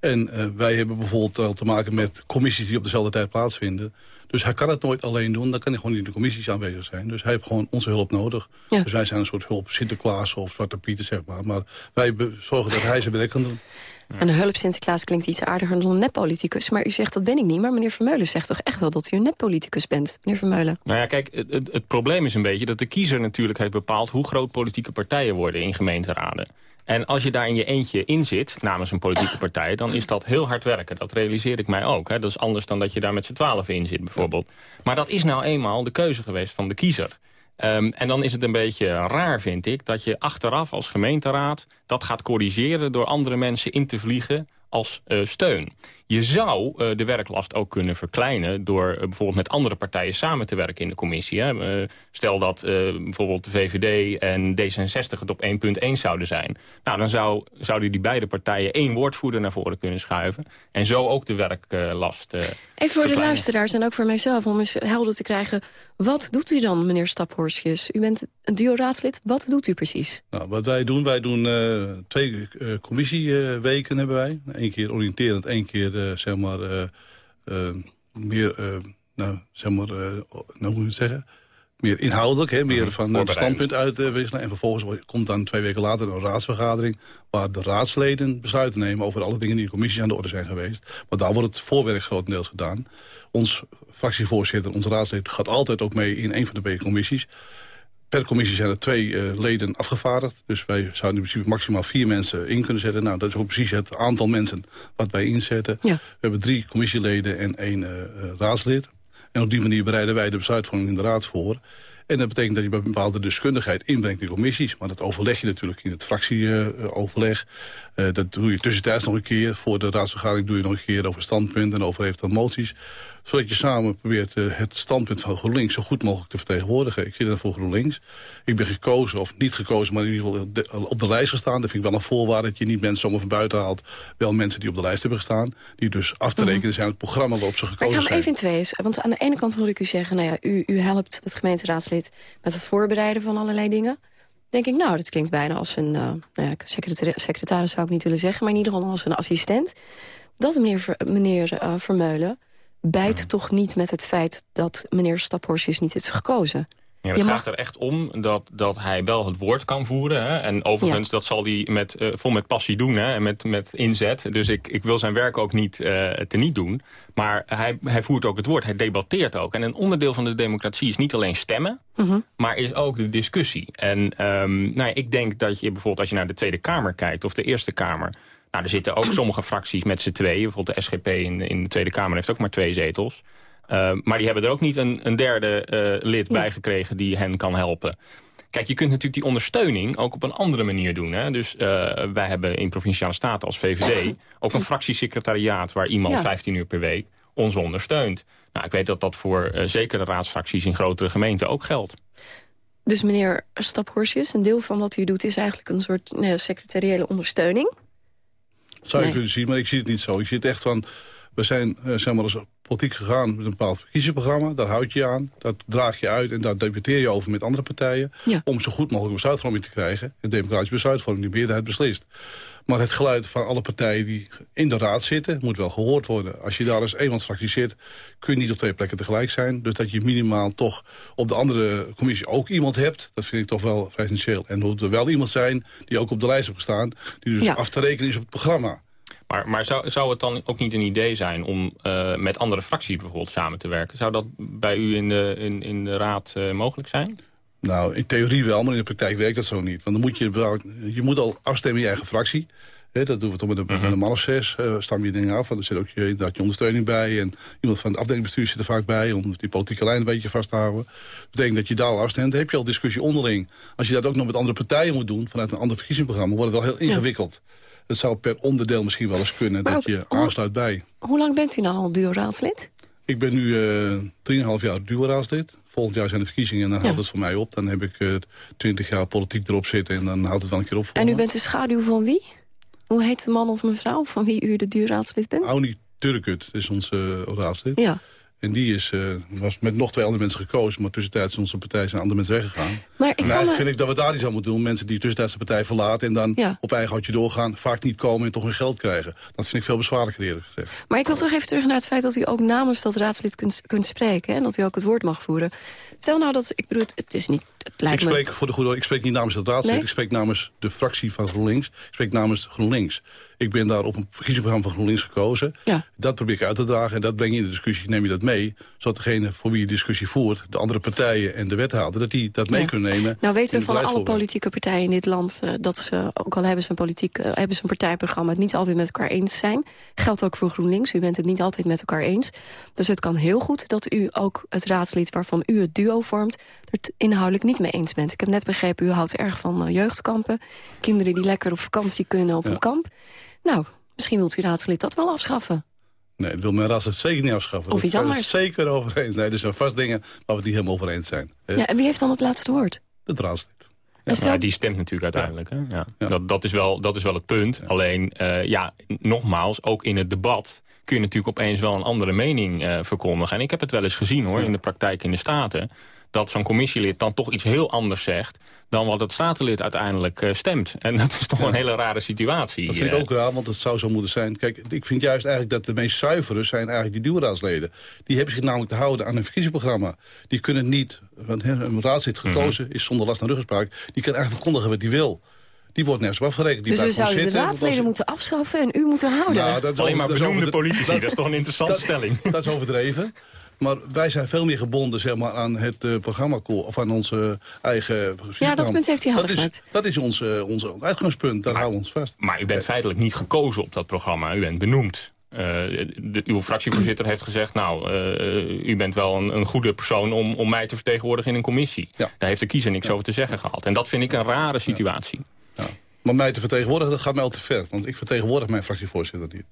En uh, wij hebben bijvoorbeeld al te maken met commissies die op dezelfde tijd plaatsvinden. Dus hij kan het nooit alleen doen. Dan kan hij gewoon niet in de commissies aanwezig zijn. Dus hij heeft gewoon onze hulp nodig. Ja. Dus wij zijn een soort hulp Sinterklaas of Zwarte Pieter, zeg maar. Maar wij zorgen dat hij zijn werk kan doen. Ja. En hulp Sinterklaas klinkt iets aardiger dan een neppoliticus. Maar u zegt dat ben ik niet. Maar meneer Vermeulen zegt toch echt wel dat u een neppoliticus bent, meneer Vermeulen? Nou ja, kijk, het, het, het probleem is een beetje dat de kiezer natuurlijk heeft bepaald... hoe groot politieke partijen worden in gemeenteraden. En als je daar in je eentje in zit, namens een politieke partij... dan is dat heel hard werken. Dat realiseer ik mij ook. Hè. Dat is anders dan dat je daar met z'n twaalf in zit, bijvoorbeeld. Maar dat is nou eenmaal de keuze geweest van de kiezer. Um, en dan is het een beetje raar, vind ik, dat je achteraf als gemeenteraad... dat gaat corrigeren door andere mensen in te vliegen als uh, steun. Je zou uh, de werklast ook kunnen verkleinen... door uh, bijvoorbeeld met andere partijen samen te werken in de commissie. Hè. Uh, stel dat bijvoorbeeld de VVD en D66 het op één punt eens zouden zijn. Nou, dan zou, zouden die beide partijen één woordvoerder naar voren kunnen schuiven. En zo ook de werklast Even voor verkleinen. de luisteraars en ook voor mijzelf... om eens helder te krijgen, wat doet u dan, meneer Staphorstjes? U bent een duo-raadslid, wat doet u precies? Nou, wat wij doen, wij doen twee commissieweken hebben wij. Eén keer oriënterend, één keer uh, zeg maar, uh, uh, meer, nou, zeg maar, nou, hoe moet het zeggen? Meer inhoudelijk, hè, meer van het standpunt uitwisselen. en vervolgens komt dan twee weken later een raadsvergadering... waar de raadsleden besluiten nemen over alle dingen die in de commissies aan de orde zijn geweest. Maar daar wordt het voorwerk grotendeels gedaan. Ons fractievoorzitter, onze raadslid, gaat altijd ook mee in een van de beide commissies. Per commissie zijn er twee uh, leden afgevaardigd. Dus wij zouden in principe maximaal vier mensen in kunnen zetten. Nou, dat is ook precies het aantal mensen wat wij inzetten. Ja. We hebben drie commissieleden en één uh, raadslid. En op die manier bereiden wij de besluitvorming in de raad voor. En dat betekent dat je bepaalde deskundigheid inbrengt in commissies. Maar dat overleg je natuurlijk in het fractieoverleg. Uh, dat doe je tussentijds nog een keer. Voor de raadsvergadering doe je nog een keer over standpunten en over eventueel moties zodat je samen probeert uh, het standpunt van GroenLinks zo goed mogelijk te vertegenwoordigen. Ik zit er voor GroenLinks. Ik ben gekozen, of niet gekozen, maar in ieder geval de, op de lijst gestaan. Dat vind ik wel een voorwaarde dat je niet mensen zomaar van buiten haalt. Wel mensen die op de lijst hebben gestaan. Die dus af te rekenen zijn het programma waarop ze gekozen zijn. ik ga even in tweeën. Want aan de ene kant hoor ik u zeggen, nou ja, u, u helpt het gemeenteraadslid met het voorbereiden van allerlei dingen denk ik, nou, dat klinkt bijna als een... Uh, nou ja, secretaris, secretaris zou ik niet willen zeggen... maar in ieder geval als een assistent. Dat meneer, meneer uh, Vermeulen bijt toch niet met het feit dat meneer Staphorstjes niet is gekozen. Ja, het gaat er echt om dat, dat hij wel het woord kan voeren. Hè? En overigens, dat zal hij met, uh, vol met passie doen hè? en met, met inzet. Dus ik, ik wil zijn werk ook niet uh, teniet doen. Maar hij, hij voert ook het woord, hij debatteert ook. En een onderdeel van de democratie is niet alleen stemmen... Mm -hmm. maar is ook de discussie. En um, nou, ik denk dat je bijvoorbeeld als je naar de Tweede Kamer kijkt... of de Eerste Kamer... Nou, er zitten ook sommige fracties met z'n tweeën. Bijvoorbeeld de SGP in, in de Tweede Kamer heeft ook maar twee zetels. Uh, maar die hebben er ook niet een, een derde uh, lid ja. bij gekregen die hen kan helpen. Kijk, je kunt natuurlijk die ondersteuning ook op een andere manier doen. Hè? Dus uh, wij hebben in Provinciale Staten als VVD <coughs> ook een fractiesecretariaat... waar iemand ja. 15 uur per week ons ondersteunt. Nou, ik weet dat dat voor zeker de raadsfracties in grotere gemeenten ook geldt. Dus meneer Staphorstjes, een deel van wat u doet... is eigenlijk een soort nee, secretariële ondersteuning... Zou je nee. kunnen zien, maar ik zie het niet zo. Ik zie het echt van, we zijn uh, zeg maar als politiek gegaan met een bepaald verkiezingsprogramma. Daar houd je je aan, dat draag je uit en daar debatteer je over met andere partijen. Ja. Om zo goed mogelijk besluitvorming te krijgen. Een democratische besluitvorming, die meerderheid beslist. Maar het geluid van alle partijen die in de raad zitten... moet wel gehoord worden. Als je daar als eenmansfractie zit... kun je niet op twee plekken tegelijk zijn. Dus dat je minimaal toch op de andere commissie ook iemand hebt... dat vind ik toch wel vrij essentieel. En moet er wel iemand zijn die ook op de lijst heeft gestaan... die dus ja. af te rekenen is op het programma. Maar, maar zou, zou het dan ook niet een idee zijn om uh, met andere fracties bijvoorbeeld samen te werken? Zou dat bij u in de, in, in de raad uh, mogelijk zijn? Nou, in theorie wel, maar in de praktijk werkt dat zo niet. Want dan moet je, je moet al afstemmen in je eigen fractie. Dat doen we toch met een, met een man of zes. eh stam je dingen af. En er zit ook je, je ondersteuning bij. En iemand van het afdelingsbestuur zit er vaak bij... om die politieke lijn een beetje vast te houden. Dat betekent dat je daar al afstemt. Dan heb je al discussie onderling. Als je dat ook nog met andere partijen moet doen... vanuit een ander verkiezingsprogramma... wordt het wel heel ingewikkeld. Het zou per onderdeel misschien wel eens kunnen... Maar dat ook- je aansluit bij. Hoe lang bent u nou al duo-raadslid? Ik ben nu eh 3,5 jaar duo-raadslid. Volgend jaar zijn de verkiezingen en dan houdt het voor mij op. Dan heb ik eh 20 jaar politiek erop zitten en dan houdt het wel een keer op voor En u me. bent de schaduw van wie? Hoe heet de man of mevrouw van wie u de duo-raadslid bent? Auni Turkut is onze eh, raadslid. Ja. En die is, eh, was met nog twee andere mensen gekozen... maar tussentijds is onze partij zijn andere mensen weggegaan. Maar ik en eigenlijk me- vind ik dat we daar iets aan moeten doen. Mensen die tussentijds de partij verlaten... en dan Ja. op eigen houtje doorgaan, vaak niet komen en toch hun geld krijgen. Dat vind ik veel bezwaarlijker eerlijk gezegd. Maar ik wil toch even terug naar het feit dat u ook namens dat raadslid kunt, kunt spreken. hè, En dat u ook het woord mag voeren. Stel nou dat, ik bedoel, het- is niet, lijkt Ik me... spreek, voor de goede, ik spreek niet namens het raadslid, Nee? ik spreek namens de fractie van GroenLinks. Ik spreek namens GroenLinks. Ik ben daar op een verkiezingsprogramma van GroenLinks gekozen. Ja. Dat probeer ik uit te dragen en dat breng je in de discussie, neem je dat mee. Zodat degene voor wie je discussie voert, de andere partijen en de wethouder... dat die dat mee Ja. kunnen nemen. Nou weten we van alle politieke partijen in dit land... eh, dat ze, ook al hebben ze, een politiek, eh, hebben ze een partijprogramma... het niet altijd met elkaar eens zijn. Geldt ook voor GroenLinks. U bent het niet altijd met elkaar eens. Dus het kan heel goed dat u ook het raadslid waarvan u het duo vormt... er het inhoudelijk niet mee eens bent. Ik heb net begrepen, u houdt erg van eh, jeugdkampen. Kinderen die lekker op vakantie kunnen op een kamp. Nou, misschien wilt u raadslid dat wel afschaffen. Nee, dat wil mijn raadslid zeker niet afschaffen. Of Dat iets we anders. het zeker over eens. Nee, er zijn vast dingen waar we het niet helemaal over eens zijn. Ja, en wie heeft dan het laatste woord? Het raadslid. Ja, maar die stemt natuurlijk uiteindelijk. Hè? Ja. Dat, dat, is wel, dat is wel het punt. Alleen, eh, ja, nogmaals, ook in het debat kun je natuurlijk opeens wel een andere mening eh, verkondigen. En ik heb het wel eens gezien hoor, in de praktijk in de Staten... dat zo'n commissielid dan toch iets heel anders zegt... dan wat het statenlid uiteindelijk eh, stemt. En dat is toch een hele rare situatie. Dat vind ik ook raar, want het zou zo moeten zijn. Kijk, ik vind juist eigenlijk dat de meest zuivere zijn eigenlijk die duurraadsleden. Die hebben zich namelijk te houden aan een verkiezingsprogramma. Die kunnen niet, want een raadslid Mhm. gekozen is zonder last en ruggespraak. Die kan eigenlijk verkondigen wat hij wil. Die wordt nergens op afgerekend. Die Dus we zouden de raadsleden moeten afschaffen en u moeten houden. Nou, dat is Alleen maar benoemde politici, dat is toch een interessante dat- stelling. Dat is overdreven. Maar wij zijn veel meer gebonden zeg maar, aan het eh, programma of aan onze eigen Ja, dat punt heeft hij dat helder is, dat is ons, onze uitgangspunt, daar houden we ons vast. Maar u bent feitelijk niet gekozen op dat programma. U bent benoemd. Eh, de, uw fractievoorzitter heeft gezegd... nou, eh, u bent wel een, een goede persoon om, om mij te vertegenwoordigen in een commissie. Daar heeft de kiezer niks over te zeggen gehad. En dat vind ik een rare situatie. Maar mij te vertegenwoordigen, dat gaat mij al te ver. Want ik vertegenwoordig mijn fractievoorzitter niet.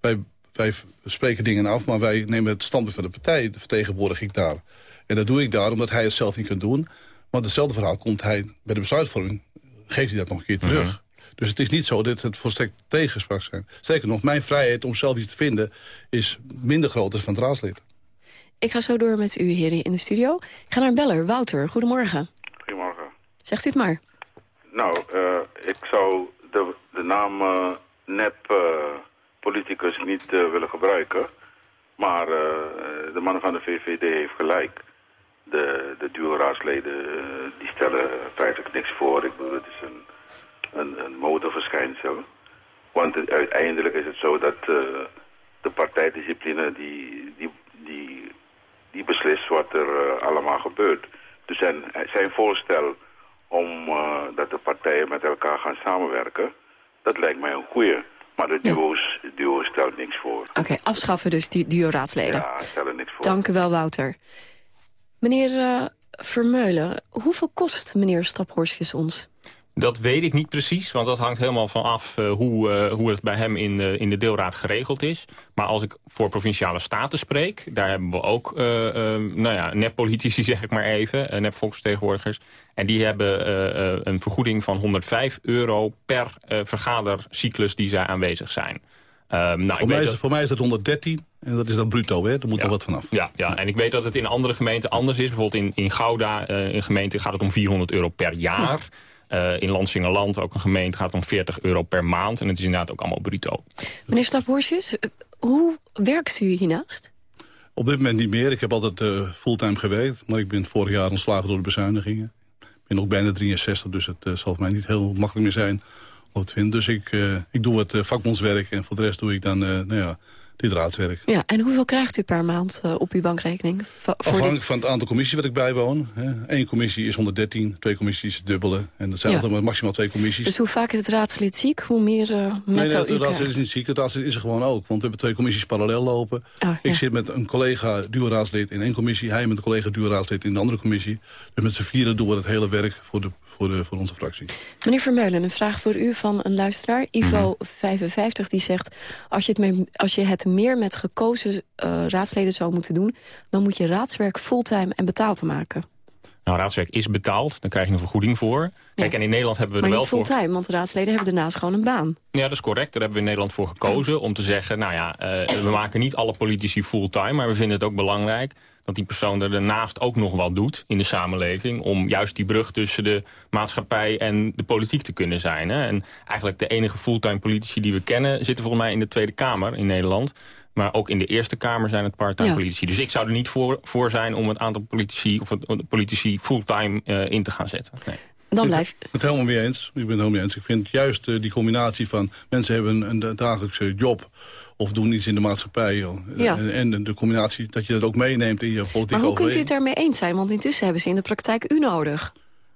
Wij, wij spreken dingen af, maar wij nemen het standpunt van de partij... dat vertegenwoordig ik daar. En dat doe ik daar omdat hij het zelf niet kan doen. Maar hetzelfde verhaal komt hij bij de besluitvorming... geeft hij dat nog een keer terug. Mhm. Dus het is niet zo dat het volstrekt tegenspraak zijn. Sterker nog, mijn vrijheid om zelf iets te vinden... is minder groot dan van het raadslid. Ik ga zo door met u, heren, in de studio. Ik ga naar een beller. Wouter, goedemorgen. Goedemorgen. Zegt u het maar. Nou, eh, ik zou de, de naam eh, nep eh, politicus niet eh, willen gebruiken. Maar eh, de man van de VVD heeft gelijk. De, de duo-raadsleden eh, die stellen feitelijk niks voor. Ik bedoel, het is een, een, een modeverschijnsel. Want uiteindelijk is het zo dat de partijdiscipline die, die, die, die beslist wat er allemaal gebeurt. Dus zijn, zijn voorstel om dat de partijen met elkaar gaan samenwerken, dat lijkt mij een goeie. Maar de duo's, stelt niks voor. Oké, afschaffen dus die duo-raadsleden. Ja, stellen niks voor. Dank u wel, Wouter. Meneer eh, Vermeulen, hoeveel kost meneer Staphorstjes ons? Dat weet ik niet precies, want dat hangt helemaal van af eh, hoe, eh, hoe het bij hem in de, in de deelraad geregeld is. Maar als ik voor Provinciale Staten spreek, daar hebben we ook eh, eh, nou ja, nep-politici, <laughs> zeg ik maar even, uh, nep-volksvertegenwoordigers. En die hebben eh, eh, een vergoeding van 105 euro per eh, vergadercyclus die zij aanwezig zijn. Ehm, nou, voor, ik mij weet is, dat- voor mij is het 113 en dat is dan bruto, hè? Daar moet er wat vanaf. Ja, ja, en ik weet dat het in andere gemeenten anders is. Bijvoorbeeld in, in Gouda, eh in gemeente gaat het om 400 euro per jaar. Eh, in Lansingerland, ook een gemeente, gaat het om 40 euro per maand. En het is inderdaad ook allemaal bruto. Meneer Staphorstjes, eh, hoe werkt u hiernaast? Op dit moment niet meer. Ik heb altijd eh, fulltime gewerkt. Maar ik ben vorig jaar ontslagen door de bezuinigingen. Ik ben ook bijna 63, dus het zal voor mij niet heel makkelijk meer zijn om het te vinden. Dus ik, eh, ik doe wat eh, vakbondswerk en voor de rest doe ik dan eh, nou ja, dit raadswerk. Ja, en hoeveel krijgt u per maand uh, op uw bankrekening? Voor Afhankelijk dit... van het aantal commissies wat ik bijwoon. Eén commissie is 113, twee commissies is dubbele. En dat zijn ja. altijd maximaal twee commissies. Dus hoe vaker het raadslid ziek, hoe meer uh, Nee, nee het raadslid is niet ziek. Het raadslid is er gewoon ook. Want we hebben twee commissies parallel lopen. Ah, ik zit met een collega duo-raadslid in één commissie. Hij met een collega duo-raadslid in de andere commissie. Dus met z'n vieren doen we het hele werk voor de voor, de, voor onze fractie. Meneer Vermeulen, een vraag voor u van een luisteraar. Ivo55 die zegt... Als je, het mee, als je het meer met gekozen uh, raadsleden zou moeten doen... dan moet je raadswerk fulltime en betaald te maken. Nou, raadswerk is betaald, dan krijg je een vergoeding voor. Kijk, en in Nederland hebben we maar er wel voor... Maar niet fulltime, want de raadsleden hebben daarnaast gewoon een baan. Ja, dat is correct. Daar hebben we in Nederland voor gekozen om te zeggen... nou ja, uh, we maken niet alle politici fulltime, maar we vinden het ook belangrijk dat die persoon er daarnaast ook nog wat doet in de samenleving... om juist die brug tussen de maatschappij en de politiek te kunnen zijn. Hè? En eigenlijk de enige fulltime politici die we kennen... zitten volgens mij in de Tweede Kamer in Nederland. Maar ook in de Eerste Kamer zijn het part-time Ja. politici. Dus ik zou er niet voor, voor zijn om het aantal politici, of het, de politici fulltime eh, in te gaan zetten. Nee. Dan Ik blijf ben het helemaal mee eens. Ik ben het helemaal mee eens. Ik vind juist eh, die combinatie van mensen hebben een, een dagelijkse job of doen iets in de maatschappij. joh. Ja. En, en de combinatie dat je dat ook meeneemt in je politieke Maar hoe kunt u het daarmee eens zijn? Want intussen hebben ze in de praktijk u nodig.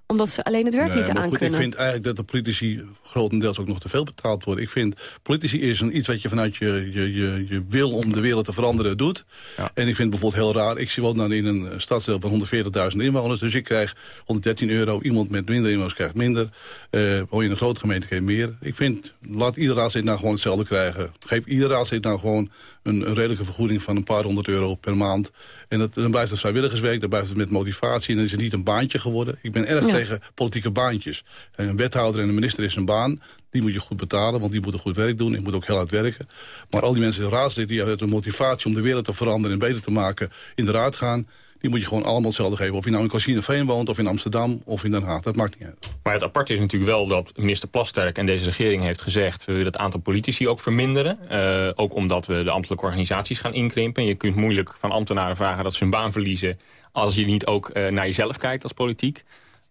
Omdat ze alleen het werk Nee, niet maar goed, aankunnen. Ik vind eigenlijk dat de politici grotendeels ook nog te veel betaald worden. Ik vind, politici is een, iets wat je vanuit je, je, je, je wil om de wereld te veranderen doet. En ik vind het bijvoorbeeld heel raar. Ik woon dan in een stadsdeel van 140.000 inwoners. Dus ik krijg 113 euro. Iemand met minder inwoners krijgt minder. Eh woon je in een grote gemeente krijg je meer. Ik vind, laat ieder raadslid nou gewoon hetzelfde krijgen. Geef ieder raadslid nou gewoon een, een redelijke vergoeding van een paar honderd euro per maand. En dat, dan blijft het vrijwilligerswerk, dan blijft het met motivatie. En dan is het niet een baantje geworden. Ik ben erg Ja. tegen politieke baantjes. En Een wethouder en een minister is een baan. Die moet je goed betalen, want die moeten goed werk doen. Ik moet ook heel hard werken. Maar al die mensen, raadslid, die uit de motivatie om de wereld te veranderen... en beter te maken, in de raad gaan... die moet je gewoon allemaal hetzelfde geven. Of je nou in Casino woont, of in Amsterdam, of in Den Haag. Dat maakt niet uit. Maar het aparte is natuurlijk wel dat minister Plasterk en deze regering heeft gezegd... we willen het aantal politici ook verminderen. Eh, ook omdat we de ambtelijke organisaties gaan inkrimpen. Je kunt moeilijk van ambtenaren vragen dat ze hun baan verliezen... als je niet ook eh, naar jezelf kijkt als politiek.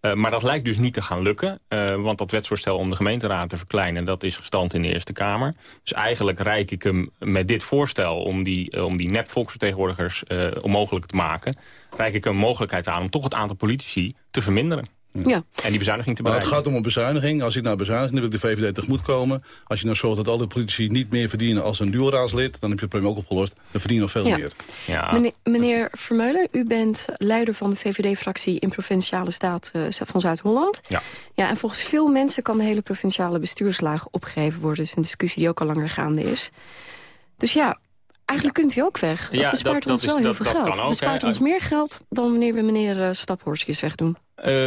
Eh, maar dat lijkt dus niet te gaan lukken. eh, want dat wetsvoorstel om de gemeenteraad te verkleinen... dat is gestand in de Eerste Kamer. Dus eigenlijk reik ik hem met dit voorstel... om die, eh, om die nep-volksvertegenwoordigers onmogelijk te maken... reik ik een mogelijkheid aan om toch het aantal politici te verminderen. Ja. En die bezuiniging te Maar het bereiken. gaat om een bezuiniging. Als ik naar bezuiniging, dan wil ik de VVD tegemoet komen. Als je nou zorgt dat alle politici niet meer verdienen als een duo-raadslid... dan heb je het probleem ook opgelost. Dan verdienen we veel Ja. meer. Meneer, meneer Vermeulen, u bent leider van de VVD-fractie... in Provinciale Staat eh, van Zuid-Holland. Ja. Ja, en volgens veel mensen kan de hele provinciale bestuurslaag opgegeven worden. Dat is een discussie die ook al langer gaande is. Dus ja, eigenlijk kunt u ook weg. Dat Ja, bespaart dat- ons dat is- wel heel dat- veel dat geld. kan ook, bespaart ons meer geld dan wanneer we meneer uh, Staphorstjes wegdoen.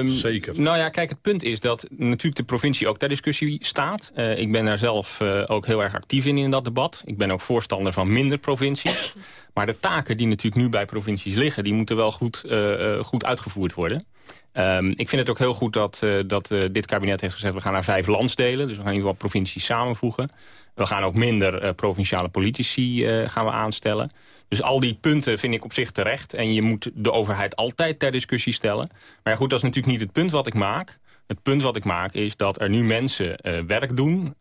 Zeker. Nou ja, kijk, het punt is dat natuurlijk de provincie ook ter discussie staat. Eh, ik ben daar zelf eh, ook heel erg actief in, in dat debat. Ik ben ook voorstander van minder provincies. <coughs> Maar de taken die natuurlijk nu bij provincies liggen... die moeten wel goed, eh, eh, goed uitgevoerd worden. Ehm, ik vind het ook heel goed dat, eh, dat eh, dit kabinet heeft gezegd... we gaan naar vijf landsdelen, dus we gaan in ieder geval provincies samenvoegen. We gaan ook minder eh, provinciale politici eh, gaan we aanstellen. Dus al die punten vind ik op zich terecht. En je moet de overheid altijd ter discussie stellen. Maar ja, goed, dat is natuurlijk niet het punt wat ik maak. Het punt wat ik maak is dat er nu mensen eh, werk doen...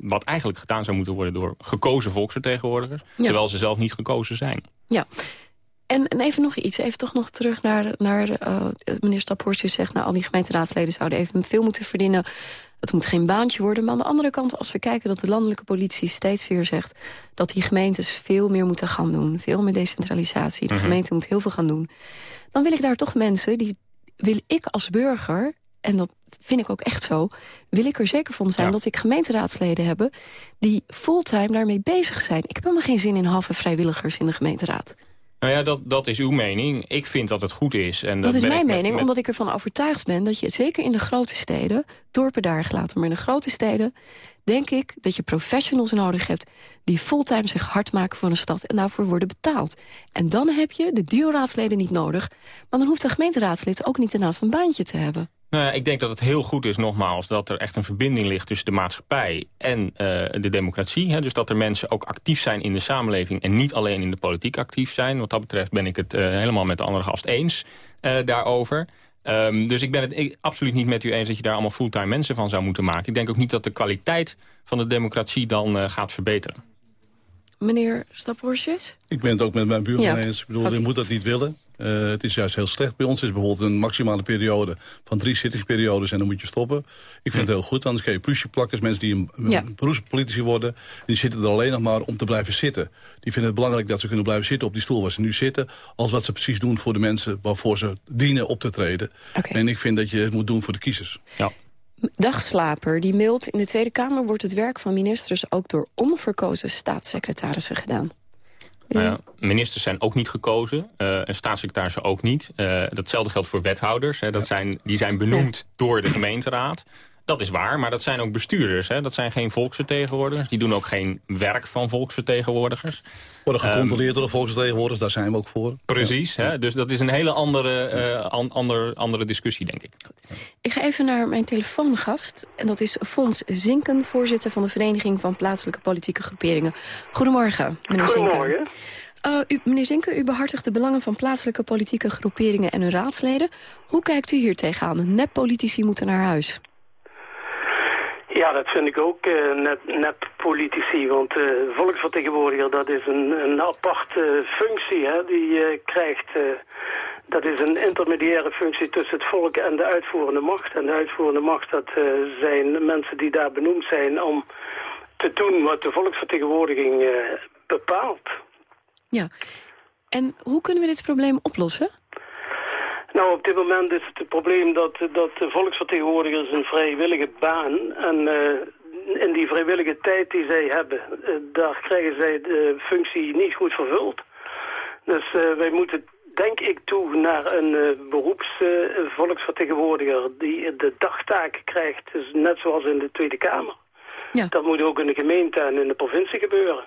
wat eigenlijk gedaan zou moeten worden door gekozen volksvertegenwoordigers... Ja. terwijl ze zelf niet gekozen zijn. Ja. En, en even nog iets, even toch nog terug naar, naar meneer Staphorstjes zegt... nou, al die gemeenteraadsleden zouden even veel moeten verdienen. Het moet geen baantje worden. Maar aan de andere kant, als we kijken dat de landelijke politie steeds weer zegt... dat die gemeentes veel meer moeten gaan doen. Veel meer decentralisatie. De Mhm. gemeente moet heel veel gaan doen. Dan wil ik daar toch mensen, die wil ik als burger... en dat vind ik ook echt zo, wil ik er zeker van zijn... dat ik gemeenteraadsleden heb die fulltime daarmee bezig zijn. Ik heb helemaal geen zin in halve vrijwilligers in de gemeenteraad. Nou ja, dat, dat is uw mening. Ik vind dat het goed is. En dat, Dat is mijn mening, met- omdat ik ervan overtuigd ben... dat je zeker in de grote steden, dorpen daar gelaten... maar in de grote steden denk ik dat je professionals nodig hebt... die fulltime zich hard maken voor een stad en daarvoor worden betaald. En dan heb je de duo-raadsleden niet nodig... maar dan hoeft de gemeenteraadslid ook niet ernaast een baantje te hebben. Nou ja, ik denk dat het heel goed is, nogmaals, dat er echt een verbinding ligt tussen de maatschappij en eh, de democratie. Hè? Dus dat er mensen ook actief zijn in de samenleving en niet alleen in de politiek actief zijn. Wat dat betreft ben ik het eh, helemaal met de andere gast eens eh, daarover. Ehm, dus ik ben het ik- absoluut niet met u eens dat je daar allemaal fulltime mensen van zou moeten maken. Ik denk ook niet dat de kwaliteit van de democratie dan eh, gaat verbeteren. Meneer Staphorstjes? Ik ben het ook met mijn buurman Ja. eens. Ik bedoel, je u- moet dat niet willen. Eh, het is juist heel slecht. Bij ons is bijvoorbeeld een maximale periode van drie zittingsperiodes en dan moet je stoppen. Ik vind het heel goed, anders krijg je plusjeplakkers, mensen die een, Ja. beroepspolitici worden. Die zitten er alleen nog maar om te blijven zitten. Die vinden het belangrijk dat ze kunnen blijven zitten op die stoel waar ze nu zitten. Als wat ze precies doen voor de mensen waarvoor ze dienen op te treden. En ik vind dat je het moet doen voor de kiezers. Ja. Dagslaper, die mailt in de Tweede Kamer... wordt het werk van ministers ook door onverkozen staatssecretarissen gedaan. Nou ja, ministers zijn ook niet gekozen. eh, en staatssecretarissen ook niet. Eh, datzelfde geldt voor wethouders. Hè. Dat zijn, die zijn benoemd door de gemeenteraad. Dat is waar, maar dat zijn ook bestuurders. Hè. Dat zijn geen volksvertegenwoordigers. Die doen ook geen werk van volksvertegenwoordigers. Worden Ehm, gecontroleerd door de volksvertegenwoordigers, daar zijn we ook voor. Precies, hè? dus dat is een hele andere, eh, an- ander, andere discussie, denk ik. Ik ga even naar mijn telefoongast. En dat is Fons Zinken, voorzitter van de Vereniging van Plaatselijke Politieke Groeperingen. Goedemorgen, meneer Zinken. Goedemorgen. Uh, u, meneer Zinken, u behartigt de belangen van plaatselijke politieke groeperingen en hun raadsleden. Hoe kijkt u hier tegenaan? Neppolitici moeten naar huis. Ja, dat vind ik ook eh, net, net politici, want eh volksvertegenwoordiger dat is een, een aparte functie hè, die je krijgt. eh, dat is een intermediaire functie tussen het volk en de uitvoerende macht. En de uitvoerende macht, dat zijn mensen die daar benoemd zijn om te doen wat de volksvertegenwoordiging bepaalt. Ja. En hoe kunnen we dit probleem oplossen? Nou, op dit moment is het het probleem dat, dat de volksvertegenwoordigers een vrijwillige baan... en eh, in die vrijwillige tijd die zij hebben, eh, daar krijgen zij de functie niet goed vervuld. Dus eh, wij moeten, denk ik, toe naar een eh, beroepsvolksvertegenwoordiger... die de dagtaken krijgt, dus net zoals in de Tweede Kamer. Ja. Dat moet ook in de gemeente en in de provincie gebeuren.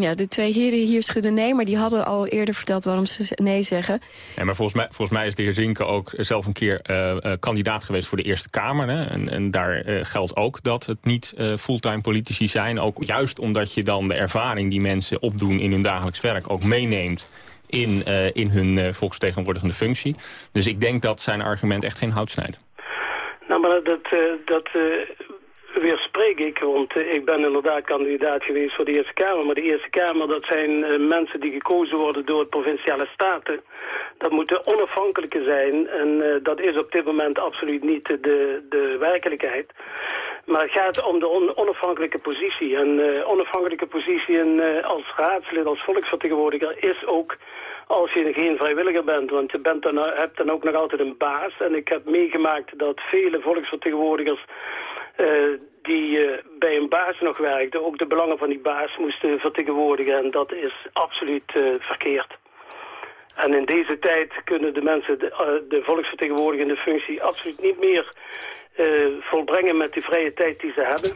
Ja, de twee heren hier schudden nee, maar die hadden al eerder verteld waarom ze nee zeggen. Ja, maar volgens mij, volgens mij is de heer Zinken ook zelf een keer eh, eh, kandidaat geweest voor de Eerste Kamer. Hè? En, en daar eh, geldt ook dat het niet eh, fulltime politici zijn. Ook juist omdat je dan de ervaring die mensen opdoen in hun dagelijks werk ook meeneemt in, eh, in hun volksvertegenwoordigende functie. Dus ik denk dat zijn argument echt geen hout snijdt. Nou, maar dat, eh, dat eh, weerspreek ik, want eh, ik ben inderdaad kandidaat geweest voor de Eerste Kamer. Maar de Eerste Kamer, dat zijn eh, mensen die gekozen worden door de provinciale staten. Dat moeten onafhankelijke zijn en eh, dat is op dit moment absoluut niet de, de werkelijkheid. Maar het gaat om de on- onafhankelijke positie. En eh onafhankelijke positie als raadslid, als volksvertegenwoordiger is ook als je geen vrijwilliger bent. Want je bent dan, hebt dan ook nog altijd een baas. En ik heb meegemaakt dat vele volksvertegenwoordigers die eh, bij een baas nog werkten... ook de belangen van die baas moesten vertegenwoordigen. En dat is absoluut eh, verkeerd. En in deze tijd kunnen de mensen de, eh, de volksvertegenwoordigende functie absoluut niet meer eh, volbrengen met die vrije tijd die ze hebben.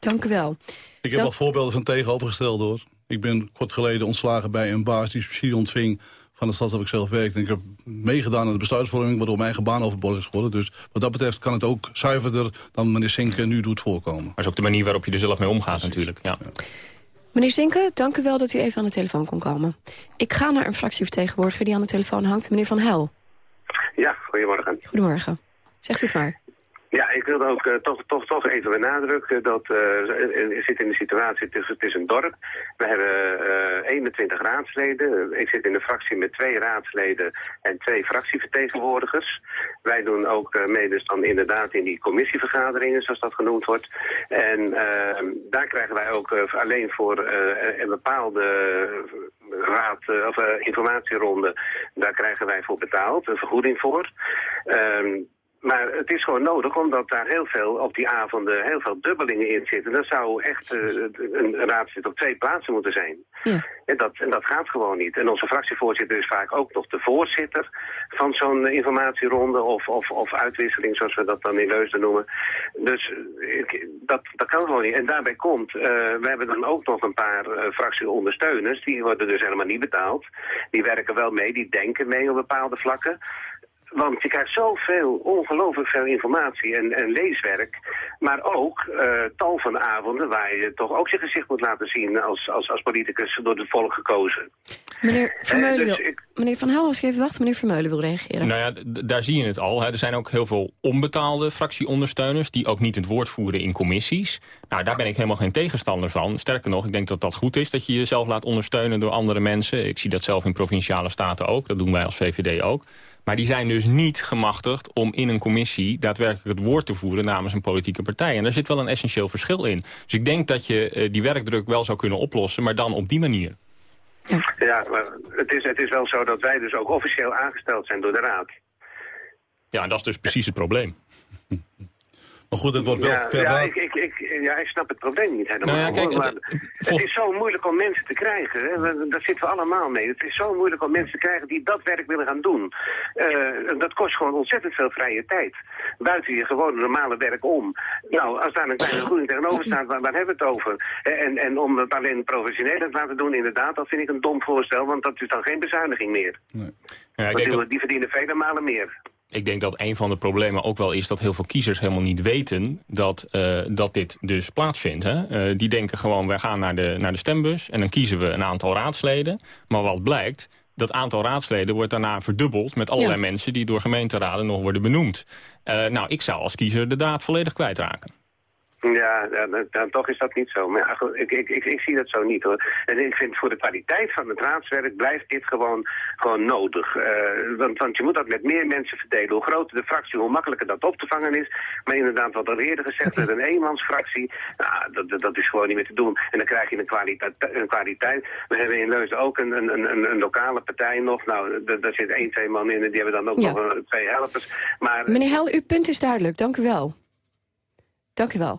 Dank u wel. Ik heb Dat- al voorbeelden van tegenovergesteld hoor. Ik ben kort geleden ontslagen bij een baas die subsidie ontving van de stad waar ik zelf werkte. En ik heb meegedaan aan de besluitvorming waardoor mijn eigen baan overbodig is geworden. Dus wat dat betreft kan het ook zuiverder dan meneer Sinke nu doet voorkomen. Maar is ook de manier waarop je er zelf mee omgaat natuurlijk. Ja. Meneer Zinken, dank u wel dat u even aan de telefoon kon komen. Ik ga naar een fractievertegenwoordiger die aan de telefoon hangt, meneer Van Hel. Ja, goedemorgen. Goedemorgen. Zegt u het maar. Ja, ik wilde ook eh, toch, toch, toch even benadrukken dat eh je zit in de situatie, het is, het is een dorp. We hebben eh 21 raadsleden. Ik zit in de fractie met twee raadsleden en twee fractievertegenwoordigers. Wij doen ook mee dus dan inderdaad in die commissievergaderingen, zoals dat genoemd wordt. En daar krijgen wij ook alleen voor een bepaalde raad of informatieronde, daar krijgen wij voor betaald, een vergoeding voor. Ehm, maar het is gewoon nodig, omdat daar heel veel op die avonden heel veel dubbelingen in zitten. Dat zou echt eh, een raadslid op twee plaatsen moeten zijn. En, dat, en dat gaat gewoon niet. En onze fractievoorzitter is vaak ook nog de voorzitter van zo'n informatieronde of, of, of uitwisseling, zoals we dat dan in Leusden noemen. Dus eh, ik- dat, dat kan gewoon niet. En daarbij komt, eh, we hebben dan ook nog een paar fractieondersteuners, die worden dus helemaal niet betaald. Die werken wel mee, die denken mee op bepaalde vlakken. Want je krijgt zoveel, ongelooflijk veel informatie en, en leeswerk. Maar ook eh, tal van avonden waar je toch ook zijn gezicht moet laten zien als, als, als politicus door het volk gekozen. Meneer Vermeulen dus wil... ik- Meneer Van ik even wachten. Meneer Vermeulen wil reageren. Nou ja, daar zie je het al. Hè. Er zijn ook heel veel onbetaalde fractieondersteuners... die ook niet het woord voeren in commissies. Nou, daar ben ik helemaal geen tegenstander van. Sterker nog, ik denk dat dat goed is... dat je jezelf laat ondersteunen door andere mensen. Ik zie dat zelf in provinciale staten ook. Dat doen wij als VVD ook. Maar die zijn dus niet gemachtigd om in een commissie... daadwerkelijk het woord te voeren namens een politieke partij. En daar zit wel een essentieel verschil in. Dus ik denk dat je eh, die werkdruk wel zou kunnen oplossen... maar dan op die manier. Ja, maar het is, het is wel zo dat wij dus ook officieel aangesteld zijn door de Raad. Ja, en dat is dus precies het probleem. <laughs> Maar goed, het wordt wel Ja, per ja, ik, ik, ik, ja, ik snap het probleem niet helemaal. Nou ja, kijk, hoor, het- maar het, is zo moeilijk om mensen te krijgen. Hè? Daar zitten we allemaal mee. Het is zo moeilijk om mensen te krijgen die dat werk willen gaan doen. Eh, dat kost gewoon ontzettend veel vrije tijd. Buiten je gewone normale werk om. Nou, als daar een kleine groening tegenover staat, waar, waar hebben we het over? En, en om het alleen professioneel te laten doen, inderdaad, dat vind ik een dom voorstel. Want dat is dan geen bezuiniging meer. Ja, ik Want denk die, dat- die verdienen vele malen meer. Ik denk dat een van de problemen ook wel is dat heel veel kiezers helemaal niet weten dat, eh, dat dit dus plaatsvindt. Hè? Eh, die denken gewoon, wij gaan naar de, naar de stembus en dan kiezen we een aantal raadsleden. Maar wat blijkt, dat aantal raadsleden wordt daarna verdubbeld met allerlei Ja. mensen die door gemeenteraden nog worden benoemd. Eh, nou, ik zou als kiezer de draad volledig kwijtraken. Ja, dan- dan toch is dat niet zo. Maar ja, goed, ik, ik, ik, ik zie dat zo niet hoor. En ik vind voor de kwaliteit van het raadswerk blijft dit gewoon, gewoon nodig. Eh, want, want je moet dat met meer mensen verdelen. Hoe groter de fractie, hoe makkelijker dat op te vangen is. Maar inderdaad, wat er eerder gezegd werd, een eenmansfractie, nou, dat, dat, dat is gewoon niet meer te doen. En dan krijg je een kwaliteit. Een kwaliteit. We hebben in Leusden ook een, een, een, een lokale partij nog. Nou, daar zit één, twee man in en die hebben dan ook Ja. nog twee helpers. Maar Meneer Hel, uw punt is duidelijk. Dank u wel. Dank u wel.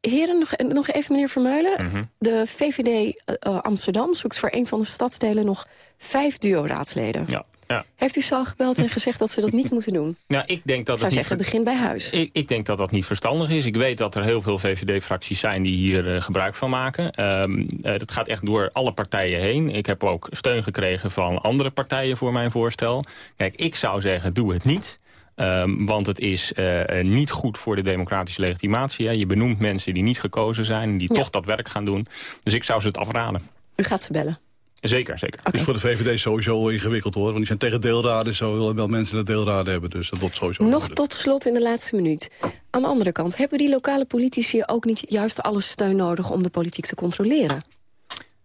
Heren, nog, nog even meneer Vermeulen. Mhm. De VVD eh, eh, Amsterdam zoekt voor een van de stadsdelen nog vijf duo-raadsleden. Ja, ja. Heeft u ze al gebeld en gezegd dat ze dat niet <laughs> moeten doen? Nou, ik denk dat Ik zou het niet zeggen, begin bij huis. Ik, ik denk dat dat niet verstandig is. Ik weet dat er heel veel VVD-fracties zijn die hier eh, gebruik van maken. Ehm, eh, dat gaat echt door alle partijen heen. Ik heb ook steun gekregen van andere partijen voor mijn voorstel. Kijk, ik zou zeggen, doe het niet. Ehm, want het is eh, eh, niet goed voor de democratische legitimatie. Hè. Je benoemt mensen die niet gekozen zijn... en die Ja. toch dat werk gaan doen. Dus ik zou ze het afraden. U gaat ze bellen. Zeker, zeker. Het is voor de VVD sowieso ingewikkeld hoor. Want die zijn tegen deelraden. Zo willen wel mensen dat deelraden hebben. Dus dat wordt sowieso Nog tot slot in de laatste minuut. Aan de andere kant, hebben die lokale politici ook niet juist alle steun nodig om de politiek te controleren?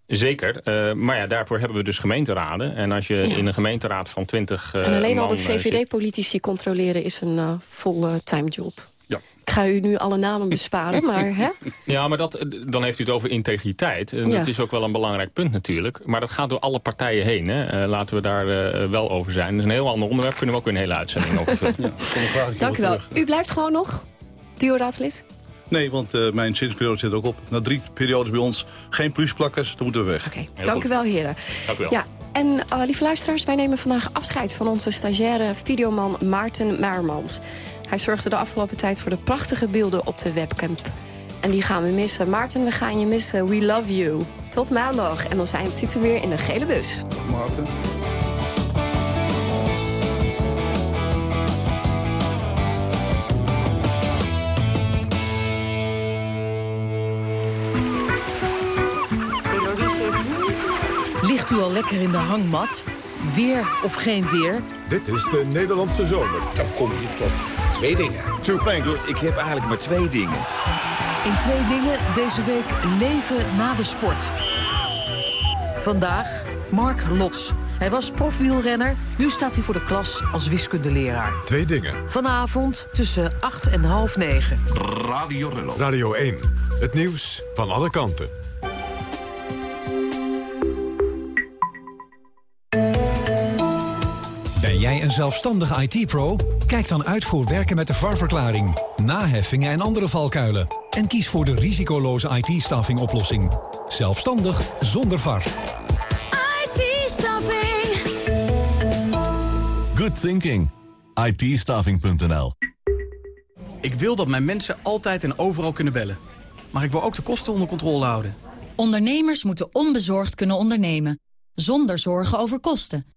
Zeker, eh, maar ja, daarvoor hebben we dus gemeenteraden. En als je in een gemeenteraad van 20 eh en alleen al man, de eh, zit- VVD-politici controleren is een eh, fulltime job. Ja. Ik ga u nu alle namen besparen, <laughs> maar hè? Ja, maar dat, eh, dan heeft u het over integriteit. En Ja. dat is ook wel een belangrijk punt natuurlijk. Maar dat gaat door alle partijen heen. Hè. Eh, laten we daar eh, wel over zijn. Dat is een heel ander onderwerp. Kunnen we ook weer een hele uitzending over vullen. Dank u wel. U blijft gewoon nog duo-raadslid? Nee, want eh, mijn zinsperiode zit ook op. Na drie periodes bij ons geen plusplakkers, dan moeten we weg. Dank u wel, heren. Dank u wel. Ja, en eh, lieve luisteraars, wij nemen vandaag afscheid van onze stagiaire videoman Maarten Maarmans. Hij zorgde de afgelopen tijd voor de prachtige beelden op de webcam. En die gaan we missen. Maarten, we gaan je missen. We love you. Tot maandag. En dan zijn, zitten we weer in de gele bus. Maarten. Lekker in de hangmat? Weer of geen weer? Dit is de Nederlandse zomer. Dan kom je tot twee dingen. Two things. Ik heb eigenlijk maar twee dingen. In twee dingen deze week leven na de sport. Vandaag Mark Lots. Hij was profwielrenner, nu staat hij voor de klas als wiskundeleraar. Twee dingen. Vanavond tussen 8 en half 9. Radio Rello. Radio 1. Het nieuws van alle kanten. Een zelfstandige IT-pro? Kijk dan uit voor werken met de VAR-verklaring, naheffingen en andere valkuilen. En kies voor de risicoloze IT-staffing oplossing. Zelfstandig zonder VAR. IT-staffing. Good thinking. itstaffing.nl Ik wil dat mijn mensen altijd en overal kunnen bellen. Maar ik wil ook de kosten onder controle houden. Ondernemers moeten onbezorgd kunnen ondernemen. Zonder zorgen over kosten.